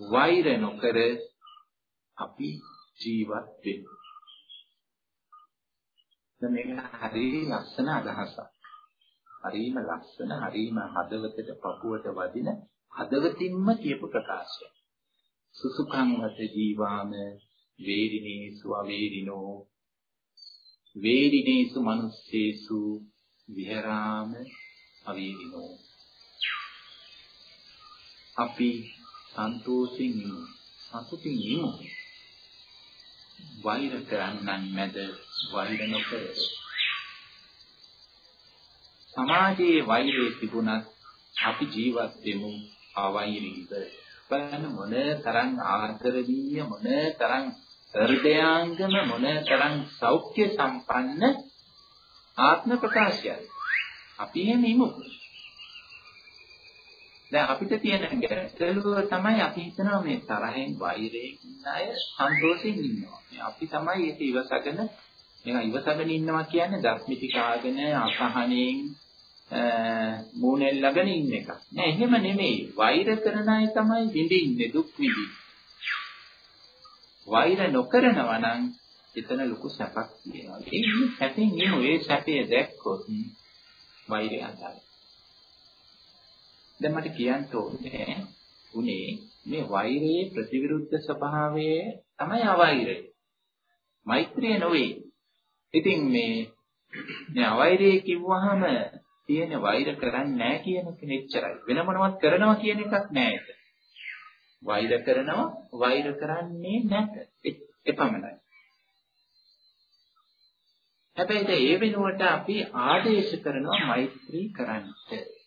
වෛර නොකර අපි ජීවත් වෙමු. දැන් මේක හරිය ලස්සන අදහසක්. හරිම ලස්සන, හරිම හදවතට පපුවට වදින හදවතින්ම කියපු ප්‍රකාශයක්. සුසුකං වත ජීවාම වේරිනේසු අවේරිනෝ වේරිනේසු මනුස්සේසු විහරාම අවේරිනෝ අපි සන්තෝෂෙන් ඉමු සතුටින් ඉමු වෛර කරන්නන් මැද වෛර නොකර සමාජයේ වෛරය තිබුණත් අපි ජීවත් වෙමු අවෛරීව බලන්න මොන තරම් ආදරණීය මොන තරම් හෘදයාංගම මොන තරම් සෞඛ්‍ය සම්පන්න ආත්ම ප්‍රකාශයයි. අපි එහෙම ඉමු. දැන් අපිට තියෙන ගැටලුව තමයි අපි හිතනවා මේ තරහෙන් වෛරයෙන් ඉන්න අය සන්තෝෂයෙන් ඉන්නවා. මේ අපි තමයි ඒක ඉවසගෙන මේක ඉවසගෙන ඉන්නවා කියන්නේ දස්මිති කාගෙන අසහනෙන් මූණෙල්ලගෙන ඉන්න එක. නෑ එහෙම නෙමෙයි. වෛර කරන අය තමයි විඳින්නේ දුක් විඳින්නේ. වෛර නොකරනවා නම් එතන ලොකු සැපක් තියෙනවා. ඒ සැපෙන් එන ඒ සැපේ දැක්කොත් වෛරය අඳයි. දැන් මට කියන්න ඕනේ උනේ මේ වෛරයේ ප්‍රතිවිරුද්ධ ස්වභාවය තමයි අවෛරය. මෛත්‍රිය නොවේ. ඉතින් මේ මේ අවෛරය කිව්වහම තියෙන වෛර කරන්නේ නැහැ කියන කෙනෙච්චරයි. වෙන මොනවත් කරනවා කියන එකක් නැහැ ඒක. වෛර කරනවා වෛර කරන්නේ නැත. එපමණයි. හැබැයි ඒ වෙනුවට අපි ආදේශ කරනවා මෛත්‍රී කරන්නට.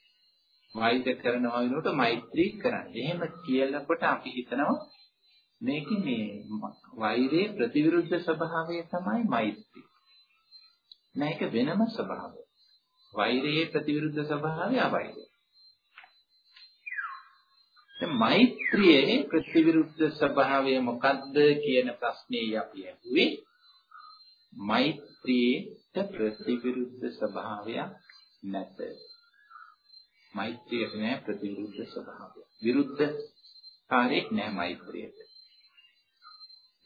වෛර කරනවා වෙනුවට මෛත්‍රී කරන්න. එහෙම කියනකොට අපි හිතනවා මේකේ මේ වෛරයේ ප්‍රතිවිරුද්ධ ස්වභාවය තමයි මෛත්‍රී. මේක වෙනම ස්වභාවය. වෛරයේ ප්‍රතිවිරුද්ධ ස්වභාවය අවෛරය. දැන් මෛත්‍රියේ ප්‍රතිවිරුද්ධ ස්වභාවය මොකද්ද කියන ප්‍රශ්නේ අපි අහුවේ. මෛත්‍රියේ ප්‍රතිවිරුද්ධ ස්වභාවයක් නැත. මෛත්‍රියට නෑ ප්‍රතිවිරුද්ධ ස්වභාවය. විරුද්ධ කාර්යයක් නෑ මෛත්‍රියට.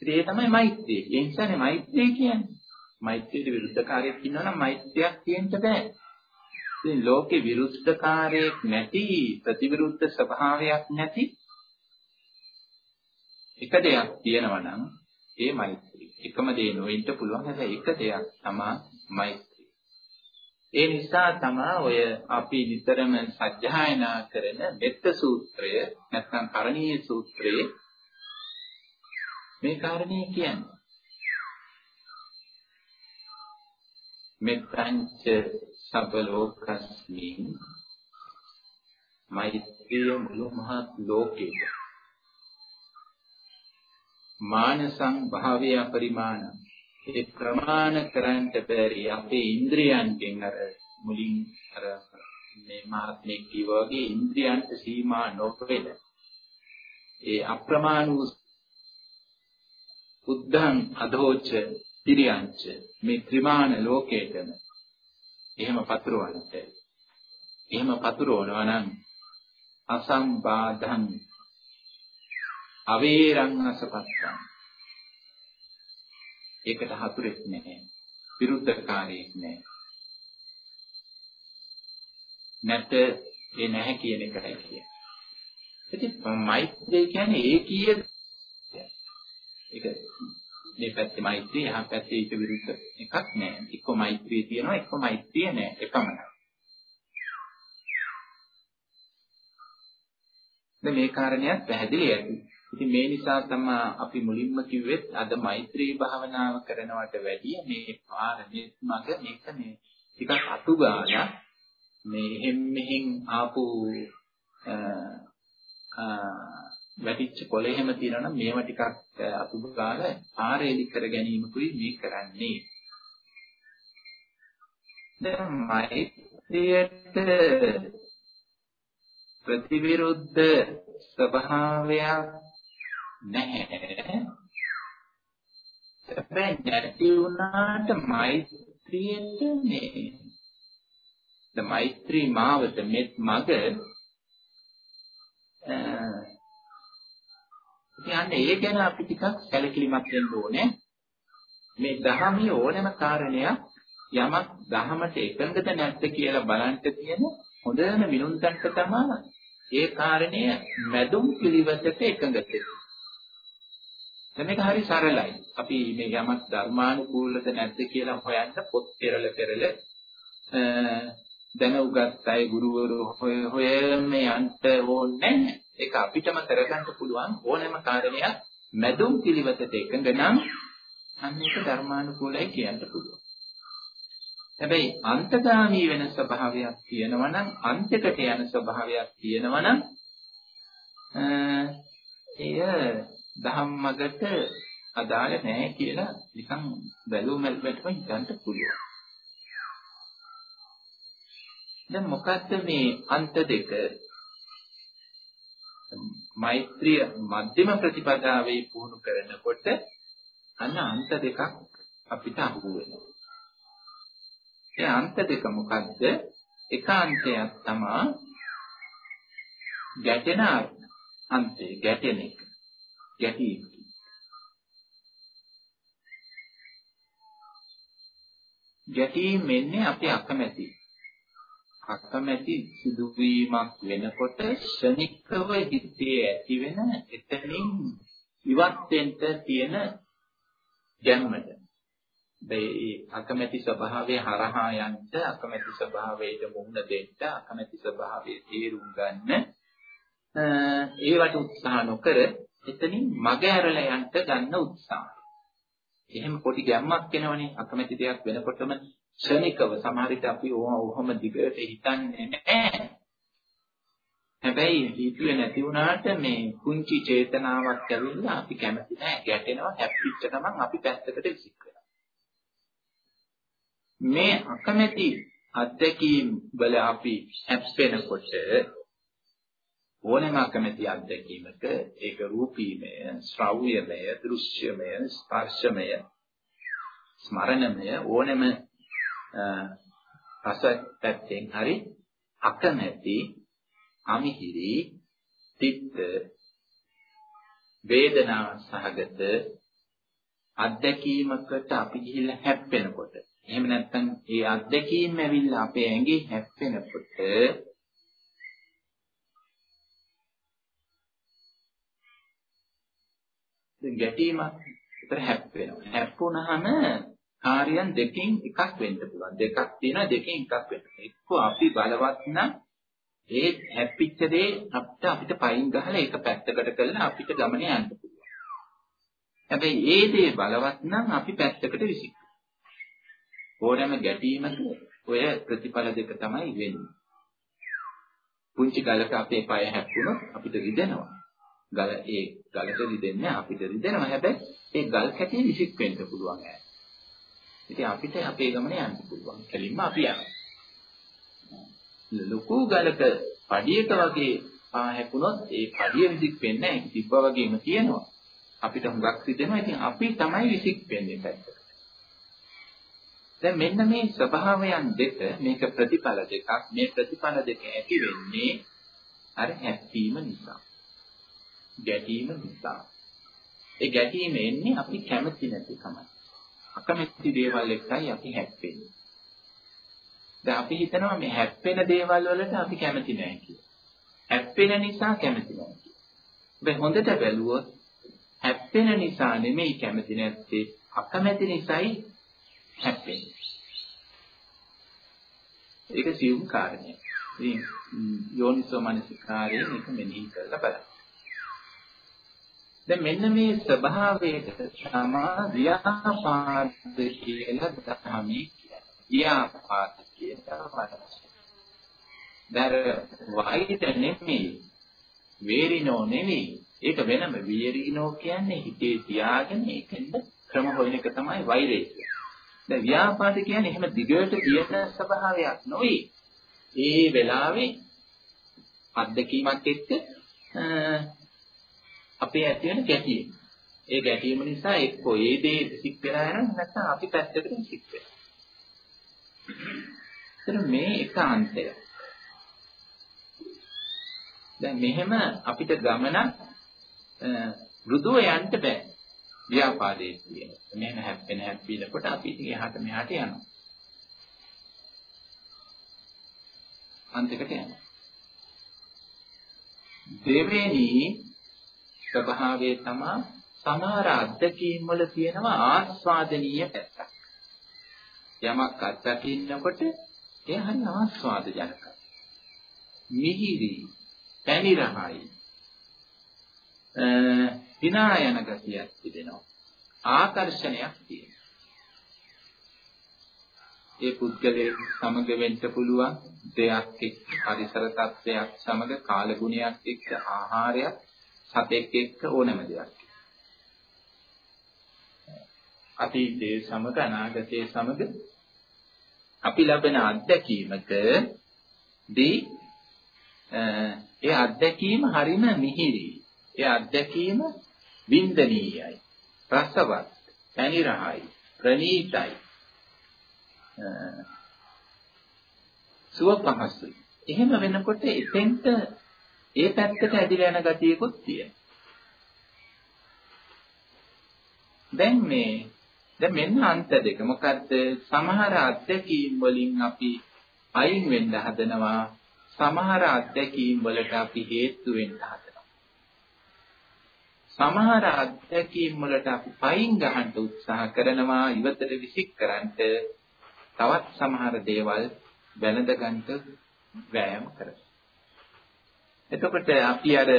ඒ තමයි මෛත්‍රිය. ඒ නිසානේ මෛත්‍රිය කියන්නේ. මෛත්‍රියට විරුද්ධ කාර්යයක් ඉන්නවා නම් මෛත්‍රියක් තියෙන්න බෑ. ඉතින් ලෝකේ විරුද්ධ කාර්යයක් නැති ප්‍රතිවිරුද්ධ ස්වභාවයක් නැති එක දෙයක් තියෙනවා නම් ඒ මෛත්‍රිය. එකම දේ නොවෙන්න පුළුවන් හැබැයි එක දෙයක් තමයි මෛත්‍රිය. ඒ නිසා තමයි ඔය අපි නිතරම සජ්ජායනා කරන මෙත්ත සූත්‍රය නැත්නම් කරණීය සූත්‍රයේ මේ කාරණේ කියන්නේ. මෙත්තංච සබලෝකස්මින් මෛත්‍රිය මුළු මහත් ලෝකේ මානසං භාවය පරිමාණ ඒ ප්‍රමාණ කරන්න බැරි අපේ ඉන්ද්‍රියන්ගෙන් අර මුලින් අර මේ මහත්මේ කිව්වා වගේ ඉන්ද්‍රියන්ට සීමා නොවෙන ඒ අප්‍රමාණ වූ බුද්ධං අදෝච පිරියංච මේ ත්‍රිමාන ලෝකේටම එහෙම පතුරවන්නට. එහෙම පතුරවනවා නම් අසම්බාධං අවේරං අසපත්තං. ඒකට හතුරෙක් නැහැ. විරුද්ධකාරයෙක් නැහැ. නැත ඒ නැහැ කියන එකයි කියන්නේ. ඉතින් මෛත්‍රිය කියන්නේ ඒකීය ඒක මේ පැත්තේ මෛත්‍රිය එහා පැත්තේ ඊට විරුද්ධ එකක් නෑ. එක්ක මෛත්‍රිය තියෙනවා එක්ක මෛත්‍රිය නෑ. එකමයි. දැන් මේ කාරණයක් පැහැදිලි ඇති. ඉතින් මේ නිසා තමයි අපි මුලින්ම කිව්වෙත් අද මෛත්‍රී භාවනාව කරනවට වැඩිය මේ පාරමී මඟ මේක මේ ටිකක් අතු ගාලා මේ එහෙම් මෙහෙන් ආපු වැටිච්ච කොළ එහෙම තියනනම් මේව ටිකක් අතු ගාලා ආරේලි කර ගැනීමකුයි මේ කරන්නේ. දැන් මෛත්‍රියට ප්‍රතිවිරුද්ධ ස්වභාවයක් නැහැ. හැබැයි නැති වුණාට මෛත්‍රියට මේ ද මෛත්‍රී මාවත මෙත් මග අන්න ඒ ගැන අපි ටිකක් සැලකිලිමත් වෙන්න ඕනේ. මේ දහමේ ඕනෑම කාරණයක් යමක් දහමට එකඟද නැද්ද කියලා බලන්න තියෙන හොඳම විනුන්තන්ට තමයි ඒ කාරණය මැදුම් පිළිවෙතට එකඟ දැන් මේක හරි සරලයි. අපි මේ යමක් ධර්මානුකූලද නැද්ද කියලා හොයන්න පොත් පෙරල පෙරල දැන උගත් අය ගුරුවරු හොය හොය මේ යන්ට ඕනේ ඒක අපිටම කරගන්න පුළුවන් ඕනෑම කාරණයක් මැදුම් පිළිවෙතට එකඟ නම් අන්න ඒක ධර්මානුකූලයි කියන්න පුළුවන්. හැබැයි අන්තගාමී වෙන ස්වභාවයක් තියෙනවා නම් අන්තයකට යන ස්වභාවයක් තියෙනවා නම් එය ධම්මගත අදාළ නැහැ කියලා නිකන් බැලුව මැල්පටම හිතන්න පුළුවන්. දැන් මොකද්ද මේ අන්ත දෙක? මෛත්‍රිය මධ්‍යම ප්‍රතිපදාවේ පුහුණු කරනකොට අන්න අන්ත දෙකක් අපිට අහු වෙනවා. ඒ අන්ත දෙක මොකද්ද? එක අන්තයක් තමයි ගැටෙන අන්තය ගැටෙන එක. ගැටීම. ගැටීම් වෙන්නේ අපි අකමැති. අකමැති සිදුවීමක් වෙනකොට ශනිකව හිතේ ඇති වෙන එතනින් ඉවත් වෙන්න තියෙන ගැම්මට. මේ අකමැති ස්වභාවය හරහා යන්න අකමැති ස්වභාවයට මුහුණ දෙන්න අකමැති ස්වභාවයේ තේරුම් ගන්න ඒවට උත්සාහ නොකර එතනින් මග ඇරලා යන්න ගන්න උත්සාහය. එහෙම පොඩි ගැම්මක් එනවනේ අකමැති දෙයක් වෙනකොටම ක්ෂණිකව සමහර විට අපි ඔහොම දිගට හිතන්නේ නැහැ. හැබැයි හිතුවේ නැති වුණාට මේ කුංචි චේතනාවක් ඇවිල්ලා අපි කැමති නැහැ ගැටෙනවා හැප්පිච්ච ගමන් අපි පැත්තකට විසික් මේ අකමැති අත්දැකීම් වල අපි හැප්පෙනකොට ඕනෑම අකමැති අත්දැකීමක ඒක රූපීමය, ශ්‍රව්‍යමය, දෘශ්‍යමය, ස්පර්ශමය, ස්මරණමය ඕනෑම රස පැත්තෙන් හරි අකමැති අමිහිරි තිත්ත වේදනා සහගත අත්දැකීමකට අපි ගිහිල්ලා හැප්පෙනකොට. එහෙම නැත්නම් ඒ අත්දැකීම් ඇවිල්ලා අපේ ඇඟේ හැප්පෙනකොට ගැටීමක් විතර හැප්පෙනවා. හැප්පුණාම කාර්යයන් දෙකෙන් එකක් වෙන්න පුළුවන්. දෙකක් තියෙනවා දෙකෙන් එකක් වෙන්න. එක්ක අපි බලවත් නම් ඒ හැප්පිච්ච දේ අපිට අපිට පයින් ගහලා ඒක පැත්තකට කරලා අපිට ගමනේ යන්න පුළුවන්. හැබැයි ඒ දේ බලවත් නම් අපි පැත්තකට විසික් ඕනෑම ගැටීමක ඔය ප්‍රතිඵල දෙක තමයි වෙන්නේ. පුංචි ගලක අපේ පය හැප්පුණොත් අපිට රිදෙනවා. ගල ඒ ගලට රිදෙන්නේ අපිට රිදෙනවා. හැබැයි ඒ ගල් කැටි විසික් වෙන්න පුළුවන් ඈ. ඉතින් අපිට අපේ ගමනේ යන්න පුළුවන්. කෙලින්ම අපි යනවා. ලොකු ගලක පඩියක වගේ පා හැපුණොත් ඒ පඩිය විසික් වෙන්නේ නැහැ. තිබ්බා වගේම තියෙනවා. අපිට හුඟක් රිදෙනවා. ඉතින් අපි තමයි විසික් වෙන්නේ පැත්තට. දැන් මෙන්න මේ ස්වභාවයන් දෙක මේක ප්‍රතිඵල දෙකක් මේ ප්‍රතිඵල දෙක ඇති වෙන්නේ අර හැප්පීම නිසා ගැටීම නිසා ඒ ගැටීම එන්නේ අපි කැමති නැතිකම අකමැති දේවල් එක්කයි අපි හැප්පෙන්නේ දැන් අපි හිතනවා මේ හැප්පෙන දේවල් වලට අපි කැමති නැහැ කියලා හැප්පෙන නිසා කැමති නැහැ කියලා හැබැයි හොඳට බැලුවොත් හැප්පෙන නිසා නෙමෙයි කැමති නැත්තේ අකමැති නිසායි හැප්පෙන්නේ. ඒක සියුම් කාරණයක්. ඉතින් යෝනිසෝ මනසිකාරයෙන් මේක මෙනෙහි කරලා බලන්න. දැන් මෙන්න මේ ස්වභාවයට තමා ව්‍යාපාද කියලා තමයි ව්‍යාපාද කියලා වචනය. දර වයිට නෙමෙයි වේරිනෝ නෙමෙයි ඒක වෙනම වේරිනෝ කියන්නේ හිතේ තියාගෙන ඒකෙන්ද ක්‍රම හොයන එක තමයි වෛරය කියන්නේ. දැන් ව්‍යාපාද කියන්නේ එහෙම දිගට තියෙන ස්වභාවයක් නෙවෙයි. ඒ වෙලාවේ අත්දැකීමක් එක්ක අපේ ඇති වෙන ගැටීම. ඒ ගැටීම නිසා එක්කෝ ඒ දේ සික් වෙලා යනවා නැත්නම් අපි පැත්තකට සික් වෙනවා. ඒතර මේ එකාන්තය. දැන් මෙහෙම අපිට ගමනක් මෘදුව යන්න බෑ. ව්‍යාපාදයේ තියෙන. මෙහෙම හැප්පෙන හැප්පිනකොට අපි ඉතින් එහාට මෙහාට යනවා. අන්තිකට යනවා. දෙවෙනි ස්වභාවය තමයි සමහර අත්දැකීම් වල තියෙනවා ආස්වාදනීය පැත්තක්. යමක් අත්දකින්නකොට ඒ හරි ආස්වාද ජනකයි. මිහිරි, පැණි රහයි. විනා යන ගතියක් තිබෙනවා. ආකර්ෂණයක් තියෙනවා. ඒ පුද්ගලයේ සමග වෙන්න පුළුවන් දෙයක් එක්ක පරිසර තත්ත්වයක් සමග කාලගුණයක් එක්ක ආහාරයක් සතෙක් එක්ක ඕනෑම දෙයක්. අතීතයේ සමග අනාගතයේ සමග අපි ලබන අත්දැකීමක දී ඒ අත්දැකීම හරිම මිහිරි. ඒ අත්දැකීම වින්දනීයයි. රසවත්, පැණි රහයි, ප්‍රණීතයි. සුව පහසුයි. එහෙම වෙනකොට එතෙන්ට ඒ පැත්තට ඇදිලා යන ගතියකුත් තියෙනවා. දැන් මේ දැන් මෙන්න අන්ත දෙක. මොකද්ද? සමහර අත්දැකීම් වලින් අපි අයින් වෙන්න හදනවා. සමහර අත්දැකීම් වලට අපි හේතු වෙන්න හදනවා. සමහර අත්දැකීම් වලට අපි පයින් ගහන්න උත්සාහ කරනවා ඉවතට විසික් කරන්නට තවත් සමහර දේවල් වැළඳ ගන්නට වෑයම් කරනවා. එතකොට අපි අර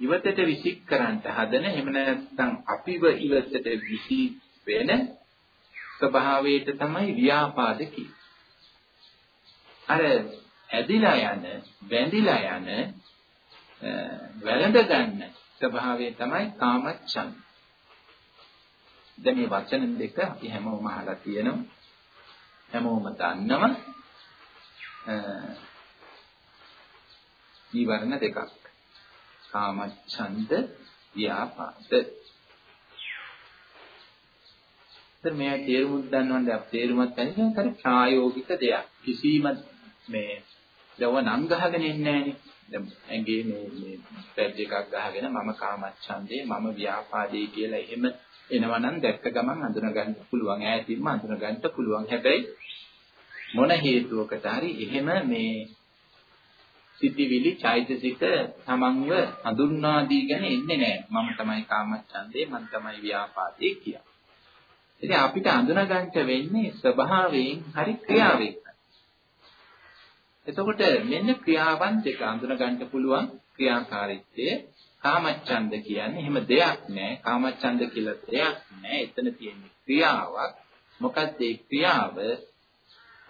ඉවතට විසික් කරන්නට හදන එහෙම නැත්නම් අපිව ඉවතට විසි වෙන ස්වභාවයට තමයි ව්‍යාපාද කියන්නේ. අර ඇදිලා යන, බැඳිලා යන, වැළඳ ගන්න ස්වභාවය තමයි කාමච්ඡන්ද. දැන් මේ වචන දෙක අපි හැමෝම අහලා තියෙනවා. හැමෝම දන්නවා. ඊවරණ දෙකක්. කාමච්ඡන්ද ව්‍යාපාද. දැන් මේ තේරුමුත් දන්නවද අපි තේරුමත් දැනගෙන කර ප්‍රායෝගික දෙයක්. කිසිම මේ දව නම් ගහගෙන ඉන්නේ නැහනේ. දැන් ඇඟේ මේ මේ පැඩ් එකක් ගහගෙන මම කාමච්ඡන්දේ මම ව්‍යාපාදේ කියලා එහෙම එනවනම් දැක්ක ගමන් අඳුන ගන්න පුළුවන් ඈතින්ම අඳුන ගන්න පුළුවන් හැබැයි මොන හේතුවකට හරි එහෙම මේ සිතිවිලි චෛතසික තමන්ව හඳුන්වා දීගෙන ඉන්නේ නැහැ. මම තමයි කාමච්ඡන්දේ මම තමයි ව්‍යාපාදේ කියලා. ඉතින් අපිට අඳුන ගන්නට වෙන්නේ ස්වභාවයෙන් හරි ක්‍රියාවෙන්. එතකොට මෙන්න ක්‍රියාවන් දෙක අඳුන ගන්න පුළුවන් ක්‍රියාකාරීත්වය කාමච්ඡන්ද කියන්නේ එහෙම දෙයක් නෑ. කාමච්ඡන්ද කියලා දෙයක් නෑ. එතන තියෙන්නේ ක්‍රියාවක්. මොකක්ද ඒ ක්‍රියාව?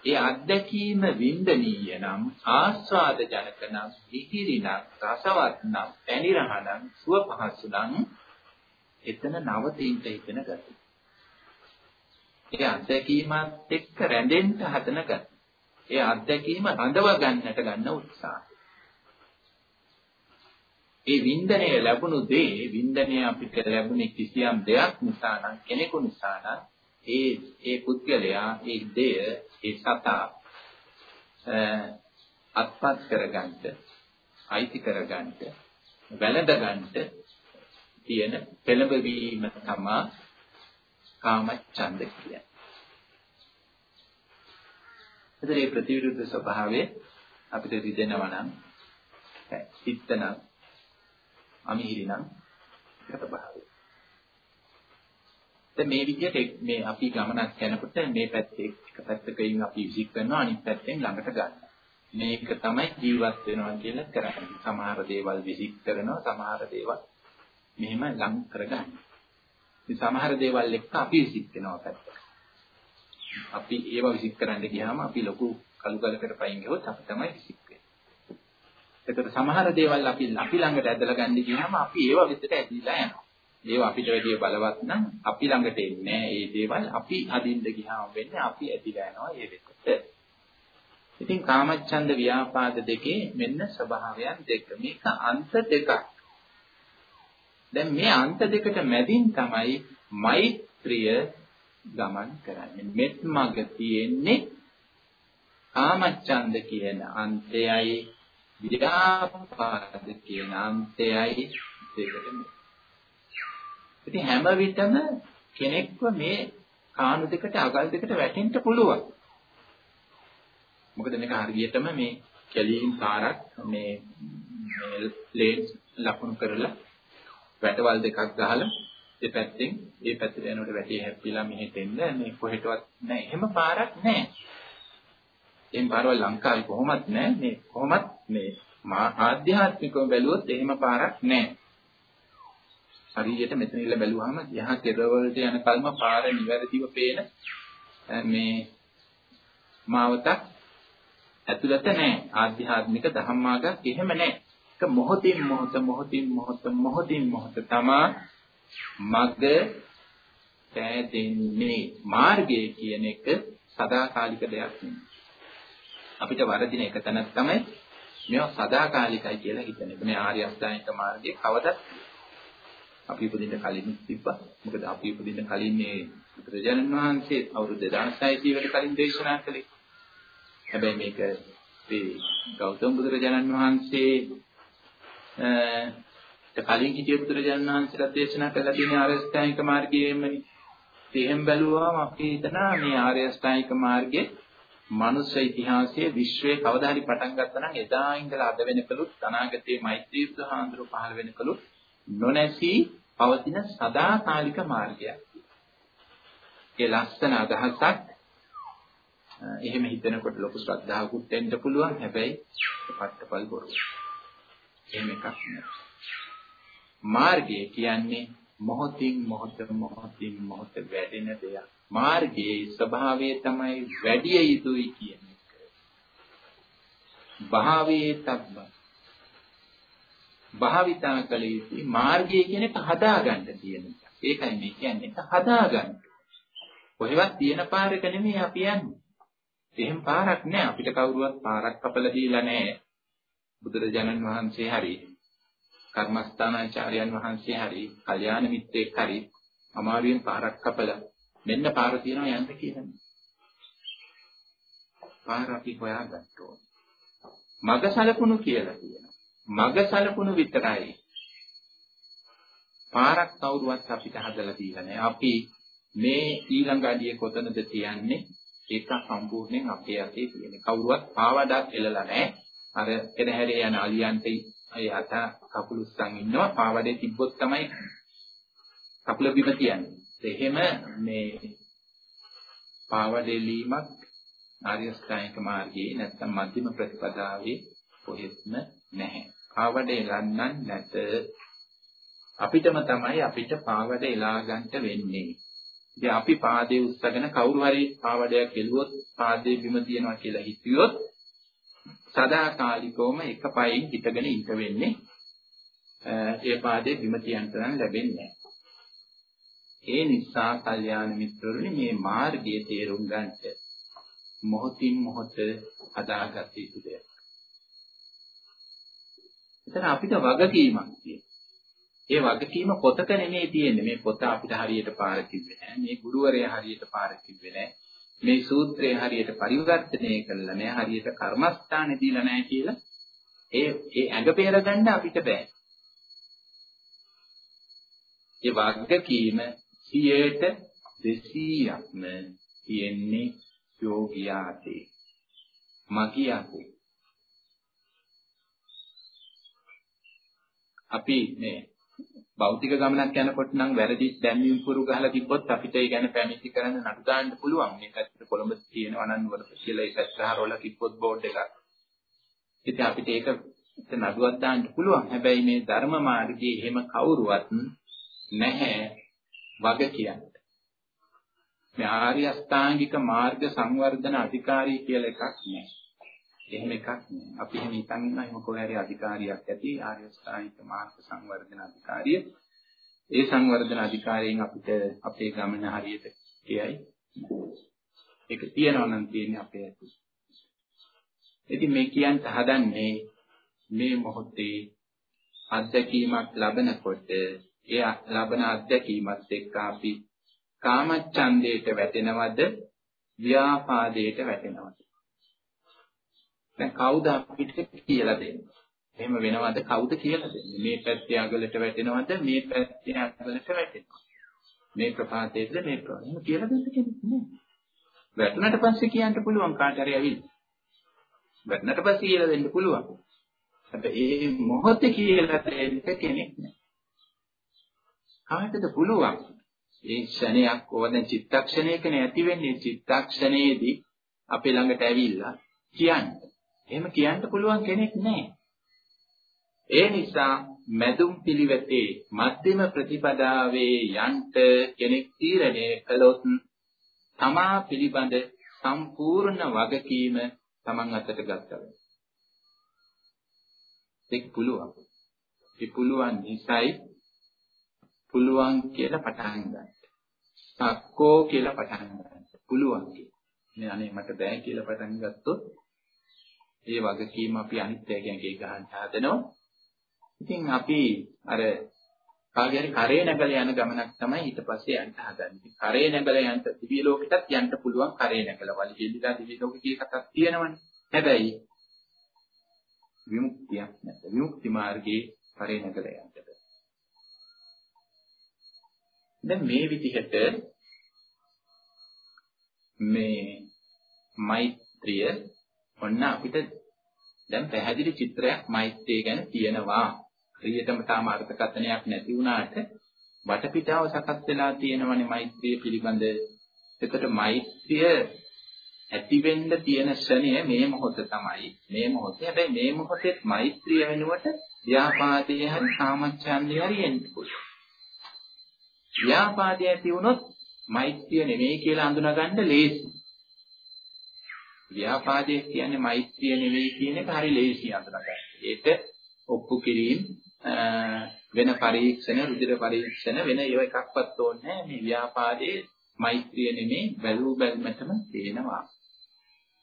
ඒ අත්දැකීම වින්දනීය නම් ආස්වාද ජනක නම් ඉහිරි නම් රසවත් නම් පැණි රහ නම් සුව පහසු නම් එතන නවතින්න හිතෙන ගතිය. ඒ අත්දැකීමත් එක්ක රැඳෙන්න හදන ගතිය. ඒ අත්දැකීම රඳව ගන්නට ගන්න උත්සාහය. ඒ වින්දනය ලැබුණු දේ වින්දනය අපිට ලැබුණේ කිසියම් දෙයක් නිසා නම් කෙනෙකු නිසා නම් ඒ ඒ පුද්ගලයා ඒ දෙය ඒ සතා අත්පත් කරගන්න අයිති කරගන්න වැළඳ ගන්නට තියෙන පෙළඹවීම තමයි කාමච්ඡන්ද කියන්නේ. එතන මේ ප්‍රතිවිරුද්ධ ස්වභාවය අපිට රිදෙනවා නම් සිත්තනම් අමිහිරිනම් ස්වභාවය. දැන් මේ විදිහට මේ අපි ගමනක් යනකොට මේ පැත්තේ එක පැත්තකින් අපි විසික් කරනවා අනිත් පැත්තෙන් ළඟට ගන්නවා. මේක තමයි ජීවත් වෙනවා කියලා කරන්නේ. සමහර දේවල් විසික් කරනවා සමහර දේවල් මෙහෙම ලං කරගන්න. ඉතින් සමහර දේවල් එක්ක අපි විසික් වෙනවා පැත්තට. අපි ඒව විසික් කරන්න ගියාම අපි ලොකු කළු ගලකට පයින් ගියොත් අපි තමයි විසික් වෙන්නේ. ඒකට සමහර දේවල් අපි අපි ළඟට ඇදලා ගන්න ගියාම අපි ඒව විතර ඇදිලා යනවා. ඒවා අපිට වැඩිය බලවත් නම් අපි ළඟට එන්නේ මේ දේවල් අපි අදින්න ගියාම වෙන්නේ අපි ඇදිලා යනවා ඒ වෙකට. ඉතින් කාමච්ඡන්ද ව්‍යාපාද දෙකේ මෙන්න ස්වභාවයන් දෙක. මේක අන්ත දෙකක්. දැන් මේ අන්ත දෙකට මැදින් තමයි මෛත්‍රිය ගමන් කරන්නේ. මෙත් මඟ තියෙන්නේ කාමච්ඡන්ද කියන අන්තයයි ව්‍යාපාද කියන අන්තයයි දෙකටම. ඉතින් හැම විටම කෙනෙක්ව මේ කාණු දෙකට අගල් දෙකට වැටෙන්න පුළුවන්. මොකද මේක හරියටම මේ කැලීම් පාරක් මේ ලේන්ස් ලකුණු කරලා වැටවල් දෙකක් ගහලා දෙපැත්තෙන් ඒ පැත්තට යනකොට වැටේ හැප්පිලා මෙහෙට එන්න මේ කොහෙටවත් නැහැ. එහෙම පාරක් නැහැ. එහෙම පාරවල් ලංකාවේ කොහොමත් නැහැ. මේ කොහොමත් මේ ආධ්‍යාත්මිකව බැලුවොත් එහෙම පාරක් නැහැ. හරියට මෙතන ඉල්ල බැලුවාම යහ කෙරවලට යන කල්ම පාර නිවැරදිව පේන මේ මාවතක් ඇතුළත නැහැ. ආධ්‍යාත්මික ධම්මාගක් එහෙම නැහැ. ඒක මොහොතින් මොහොත මොහොතින් මොහොත මොහොතින් මොහොත තමා මග පෑදෙන්නේ මාර්ගය කියන එක සදාකාලික දෙයක් නෙමෙයි. අපිට වරදින එක තැනක් තමයි මේවා සදාකාලිකයි කියලා හිතන එක. මේ ආර්ය අෂ්ටාංගික මාර්ගයේ කවදත් අපි උපදින්න කලින් තිබ්බා. මොකද අපි උපදින්න කලින් මේ බුදුරජාණන් වහන්සේ අවුරුදු 2600 කට කලින් දේශනා කළේ. හැබැයි මේක මේ ගෞතම බුදුරජාණන් වහන්සේ කලින් හිටිය බුදුරජාණන් වහන්සේලා දේශනා කළා තියෙන ආර්ය අෂ්ටාංගික මාර්ගයේමනේ. එහෙම බැලුවාම අපි හිතනවා මේ ආර්ය අෂ්ටාංගික මාර්ගයේ මනුෂ්‍ය ඉතිහාසයේ විශ්වයේ කවදා හරි පටන් ගත්තා නම් එදා ඉඳලා අද වෙනකලුත් අනාගතයේ මෛත්‍රී බුදුහාඳුරු පහළ වෙනකලුත් නොනැසී පවතින සදාකාලික මාර්ගයක්. ඒ ලස්සන අදහසක් එහෙම හිතනකොට ලොකු ශ්‍රද්ධාවකුත් එන්න පුළුවන්. හැබැයි පට්ටපල් බොරු. එහෙම එකක් නෑ. මාර්ගය කියන්නේ මොහොතින් මොහොත මොහොතින් මොහොත වැඩෙන දෙයක්. මාර්ගයේ ස්වභාවය තමයි වැඩි යුතුයි කියන එක. භාවයේ තබ්බ. භාවිතා කළ යුතුයි මාර්ගය කියන එක හදාගන්න තියෙන එක. ඒකයි මේ කියන්නේ ඒක හදාගන්න. කොහෙවත් තියෙන පාරක නෙමෙයි අපි යන්නේ. එහෙම පාරක් නෑ අපිට කවුරුවත් පාරක් කපලා දීලා නෑ. බුදුරජාණන් වහන්සේ හරි කර්මස්ථානාචාර්යයන් වහන්සේ හරි කල්යාණ මිත්‍රෙක් හරි අමාරුවෙන් පාරක් කපලා මෙන්න පාර තියෙනවා යන්න කියලා. පාර අපි හොයාගන්න ඕන. මග සලකුණු කියලා කියනවා. මග සලකුණු විතරයි. පාරක් කවුරුවත් අපිට හදලා දීලා නැහැ. අපි මේ ඊළඟ අඩිය කොතනද තියන්නේ? ඒක සම්පූර්ණයෙන් අපේ අතේ තියෙන. කවුරුවත් පාවඩක් එලලා නැහැ. අර පෙරහැරේ යන අලියන්ට අය අත කකුලුස්සන් ඉන්නවා. පාවඩේ තිබ්බොත් තමයි කකුල බිම තියන්නේ. එහෙම මේ පාවඩෙලීමක් ආර්ය ශ්‍රායක මාර්ගයේ නැත්නම් මධ්‍යම ප්‍රතිපදාවේ කොහෙත්ම නැහැ. පාවඩේ ලන්නන් නැත අපිටම තමයි අපිට පාවඩ එලා ගන්නට වෙන්නේ. ඉතින් අපි පාදේ උස්සගෙන කවුරු හරි පාවඩයක් එළුවොත් පාදේ බිම තියනවා කියලා හිතුවොත් සදාකාලිකවම එක පයින් හිටගෙන ඉඳ වෙන්නේ. ඒ පාදේ බිම තියන්න ලැබෙන්නේ නැහැ. ඒ නිසා කල්යාණ මිත්‍රවරුනි මේ මාර්ගයේ තේරුම් ගන්නට මොහොතින් මොහොත හදාගත යුතු දෙයක්. එතන අපිට වගකීමක් තියෙනවා. ඒ වගකීම පොතක නෙමෙයි තියෙන්නේ. මේ පොත අපිට හරියට පාර කිව්වේ නැහැ. මේ ගුරුවරයා හරියට පාර කිව්වේ නැහැ. මේ සූත්‍රය හරියට පරිවර්තනය කළා නැහැ. හරියට කර්මස්ථානෙ දීලා නැහැ කියලා ඒ ඒ ඇඟ පෙර ගන්න අපිට බෑ. ඒ වගකීම 100ට 200ක්ම තියෙන්නේ යෝගියාතේ මගියාතේ අපි මේ භෞතික ගමනක් යනකොට නම් වැරදි දැම්මීම් පුරු ගහලා තිබ්බොත් අපිට ඒ ගැන පැමිණි කරන්න නඩු දාන්න පුළුවන්. මේක ඇත්තට කොළඹ තියෙනවා නම් වල කියලා ඒක ඇත්තහරවල තිබ්බොත් බෝඩ් එකක්. ඉතින් අපිට ඒක නඩුවක් දාන්න පුළුවන්. හැබැයි මේ ධර්ම මාර්ගයේ එහෙම කවුරුවත් නැහැ වග කියන්නේ. මේ ආර්ය අෂ්ටාංගික මාර්ග සංවර්ධන අධිකාරී කියලා එකක් නෑ. එහෙම එකක් නෑ. අපි එහෙම හිතන් ඉන්නා එහෙම කොහේ අධිකාරියක් ඇති ආර්ය අෂ්ටාංගික මාර්ග සංවර්ධන අධිකාරිය. ඒ සංවර්ධන අධිකාරියෙන් අපිට අපේ ගමන හරියට කියයි. ඒක තියනවා නම් තියෙන්නේ අපේ ඇති. ඉතින් මේ කියන්න හදන්නේ මේ මොහොතේ අත්දැකීමක් ලබනකොට ඒ ලබන අත්දැකීමත් එක්ක අපි කාමච්ඡන්දයට වැටෙනවද ව්‍යාපාදයට වැටෙනවද දැන් කවුද අපිට කියලා දෙන්නේ එහෙම වෙනවද කවුද කියලා දෙන්නේ? මේ පැත්තේ අගලට වැටෙනවද මේ පැත්තේ අගලට වැටෙනවද? මේ ප්‍රපාතයේද මේ ප්‍රවාහය කියලා දෙන්න කෙනෙක් නෑ. වැටුණට පස්සේ කියන්න පුළුවන් කාට හරි ඇවිල්ලා. වැටුණට පස්සේ කියලා දෙන්න පුළුවන්. හැබැයි ඒ මොහොතේ කියලා දෙන්න කෙනෙක් නෑ. කාටද පුළුවන්? ඒ ක්ෂණයක් ඕන චිත්තක්ෂණයකනේ ඇති වෙන්නේ චිත්තක්ෂණයේදී අපේ ළඟට ඇවිල්ලා කියන්න. එහෙම කියන්න පුළුවන් කෙනෙක් නැහැ. ඒ නිසා මැදුම් පිළිවෙතේ මධ්‍යම ප්‍රතිපදාවේ යන්ට කෙනෙක් තීරණය කළොත් තමා පිළිබඳ සම්පූර්ණ වගකීම තමන් අතට ගත්තා වෙනවා. ඒක පුළුවන්. ඒ පුළුවන් නිසායි පුළුවන් කියලා පටන් ගන්න. සක්කෝ කියලා පටන් ගන්න. පුළුවන් කියලා. මේ අනේ මට බෑ කියලා පටන් ගත්තොත් ඒ වගකීම අපි අනිත් අයගෙන් ගහන්න හදනවා. ඉතින් අපි අර කාගේ හරි කරේ නැගල යන ගමනක් තමයි ඊට පස්සේ යන්න හදන්නේ. කරේ නැගල යන්න දිව්‍ය ලෝකෙටත් යන්න පුළුවන් කරේ නැගල. වලිගෙල්ලිලා දිව්‍ය ලෝකේ කතාවක් තියෙනවනේ. හැබැයි විමුක්තියක් නැත. විමුක්ති මාර්ගයේ කරේ නැගල යන්න බෑ. දැන් මේ විදිහට මේ මෛත්‍රිය ඔන්න අපිට දැන් පැහැදිලි චිත්‍රයක් මෛත්‍රිය ගැන තියෙනවා. හරියටම තාම අර්ථකථනයක් නැති වුණාට වටපිටාව සකස් වෙලා තියෙනවනේ මෛත්‍රිය පිළිබඳ. එතකොට මෛත්‍රිය ඇති වෙන්න තියෙන ශ්‍රණය මේ මොහොත තමයි. මේ මොහොතේ හැබැයි මේ මොහොතේ මෛත්‍රිය වෙනුවට ව්‍යාපාදයේ හරි කාමච්ඡන්දේ හරි එන්න පුළුවන්. ව්‍යාපාදය ඇති වුණොත් මෛත්‍රිය නෙමෙයි කියලා අඳුනගන්න ලේසි. ව්‍යාපාදයේ කියන්නේ මෛත්‍රිය නෙවෙයි කියන එක හරි ලේසි අඳුනගන්න. ඒක ඔප්පු කිරීම වෙන පරීක්ෂණ රුධිර පරීක්ෂණ වෙන ඒව එකක්වත් ඕනේ මේ ව්‍යාපාදයේ මෛත්‍රිය නෙමෙයි බැලූ බැල්මටම පේනවා.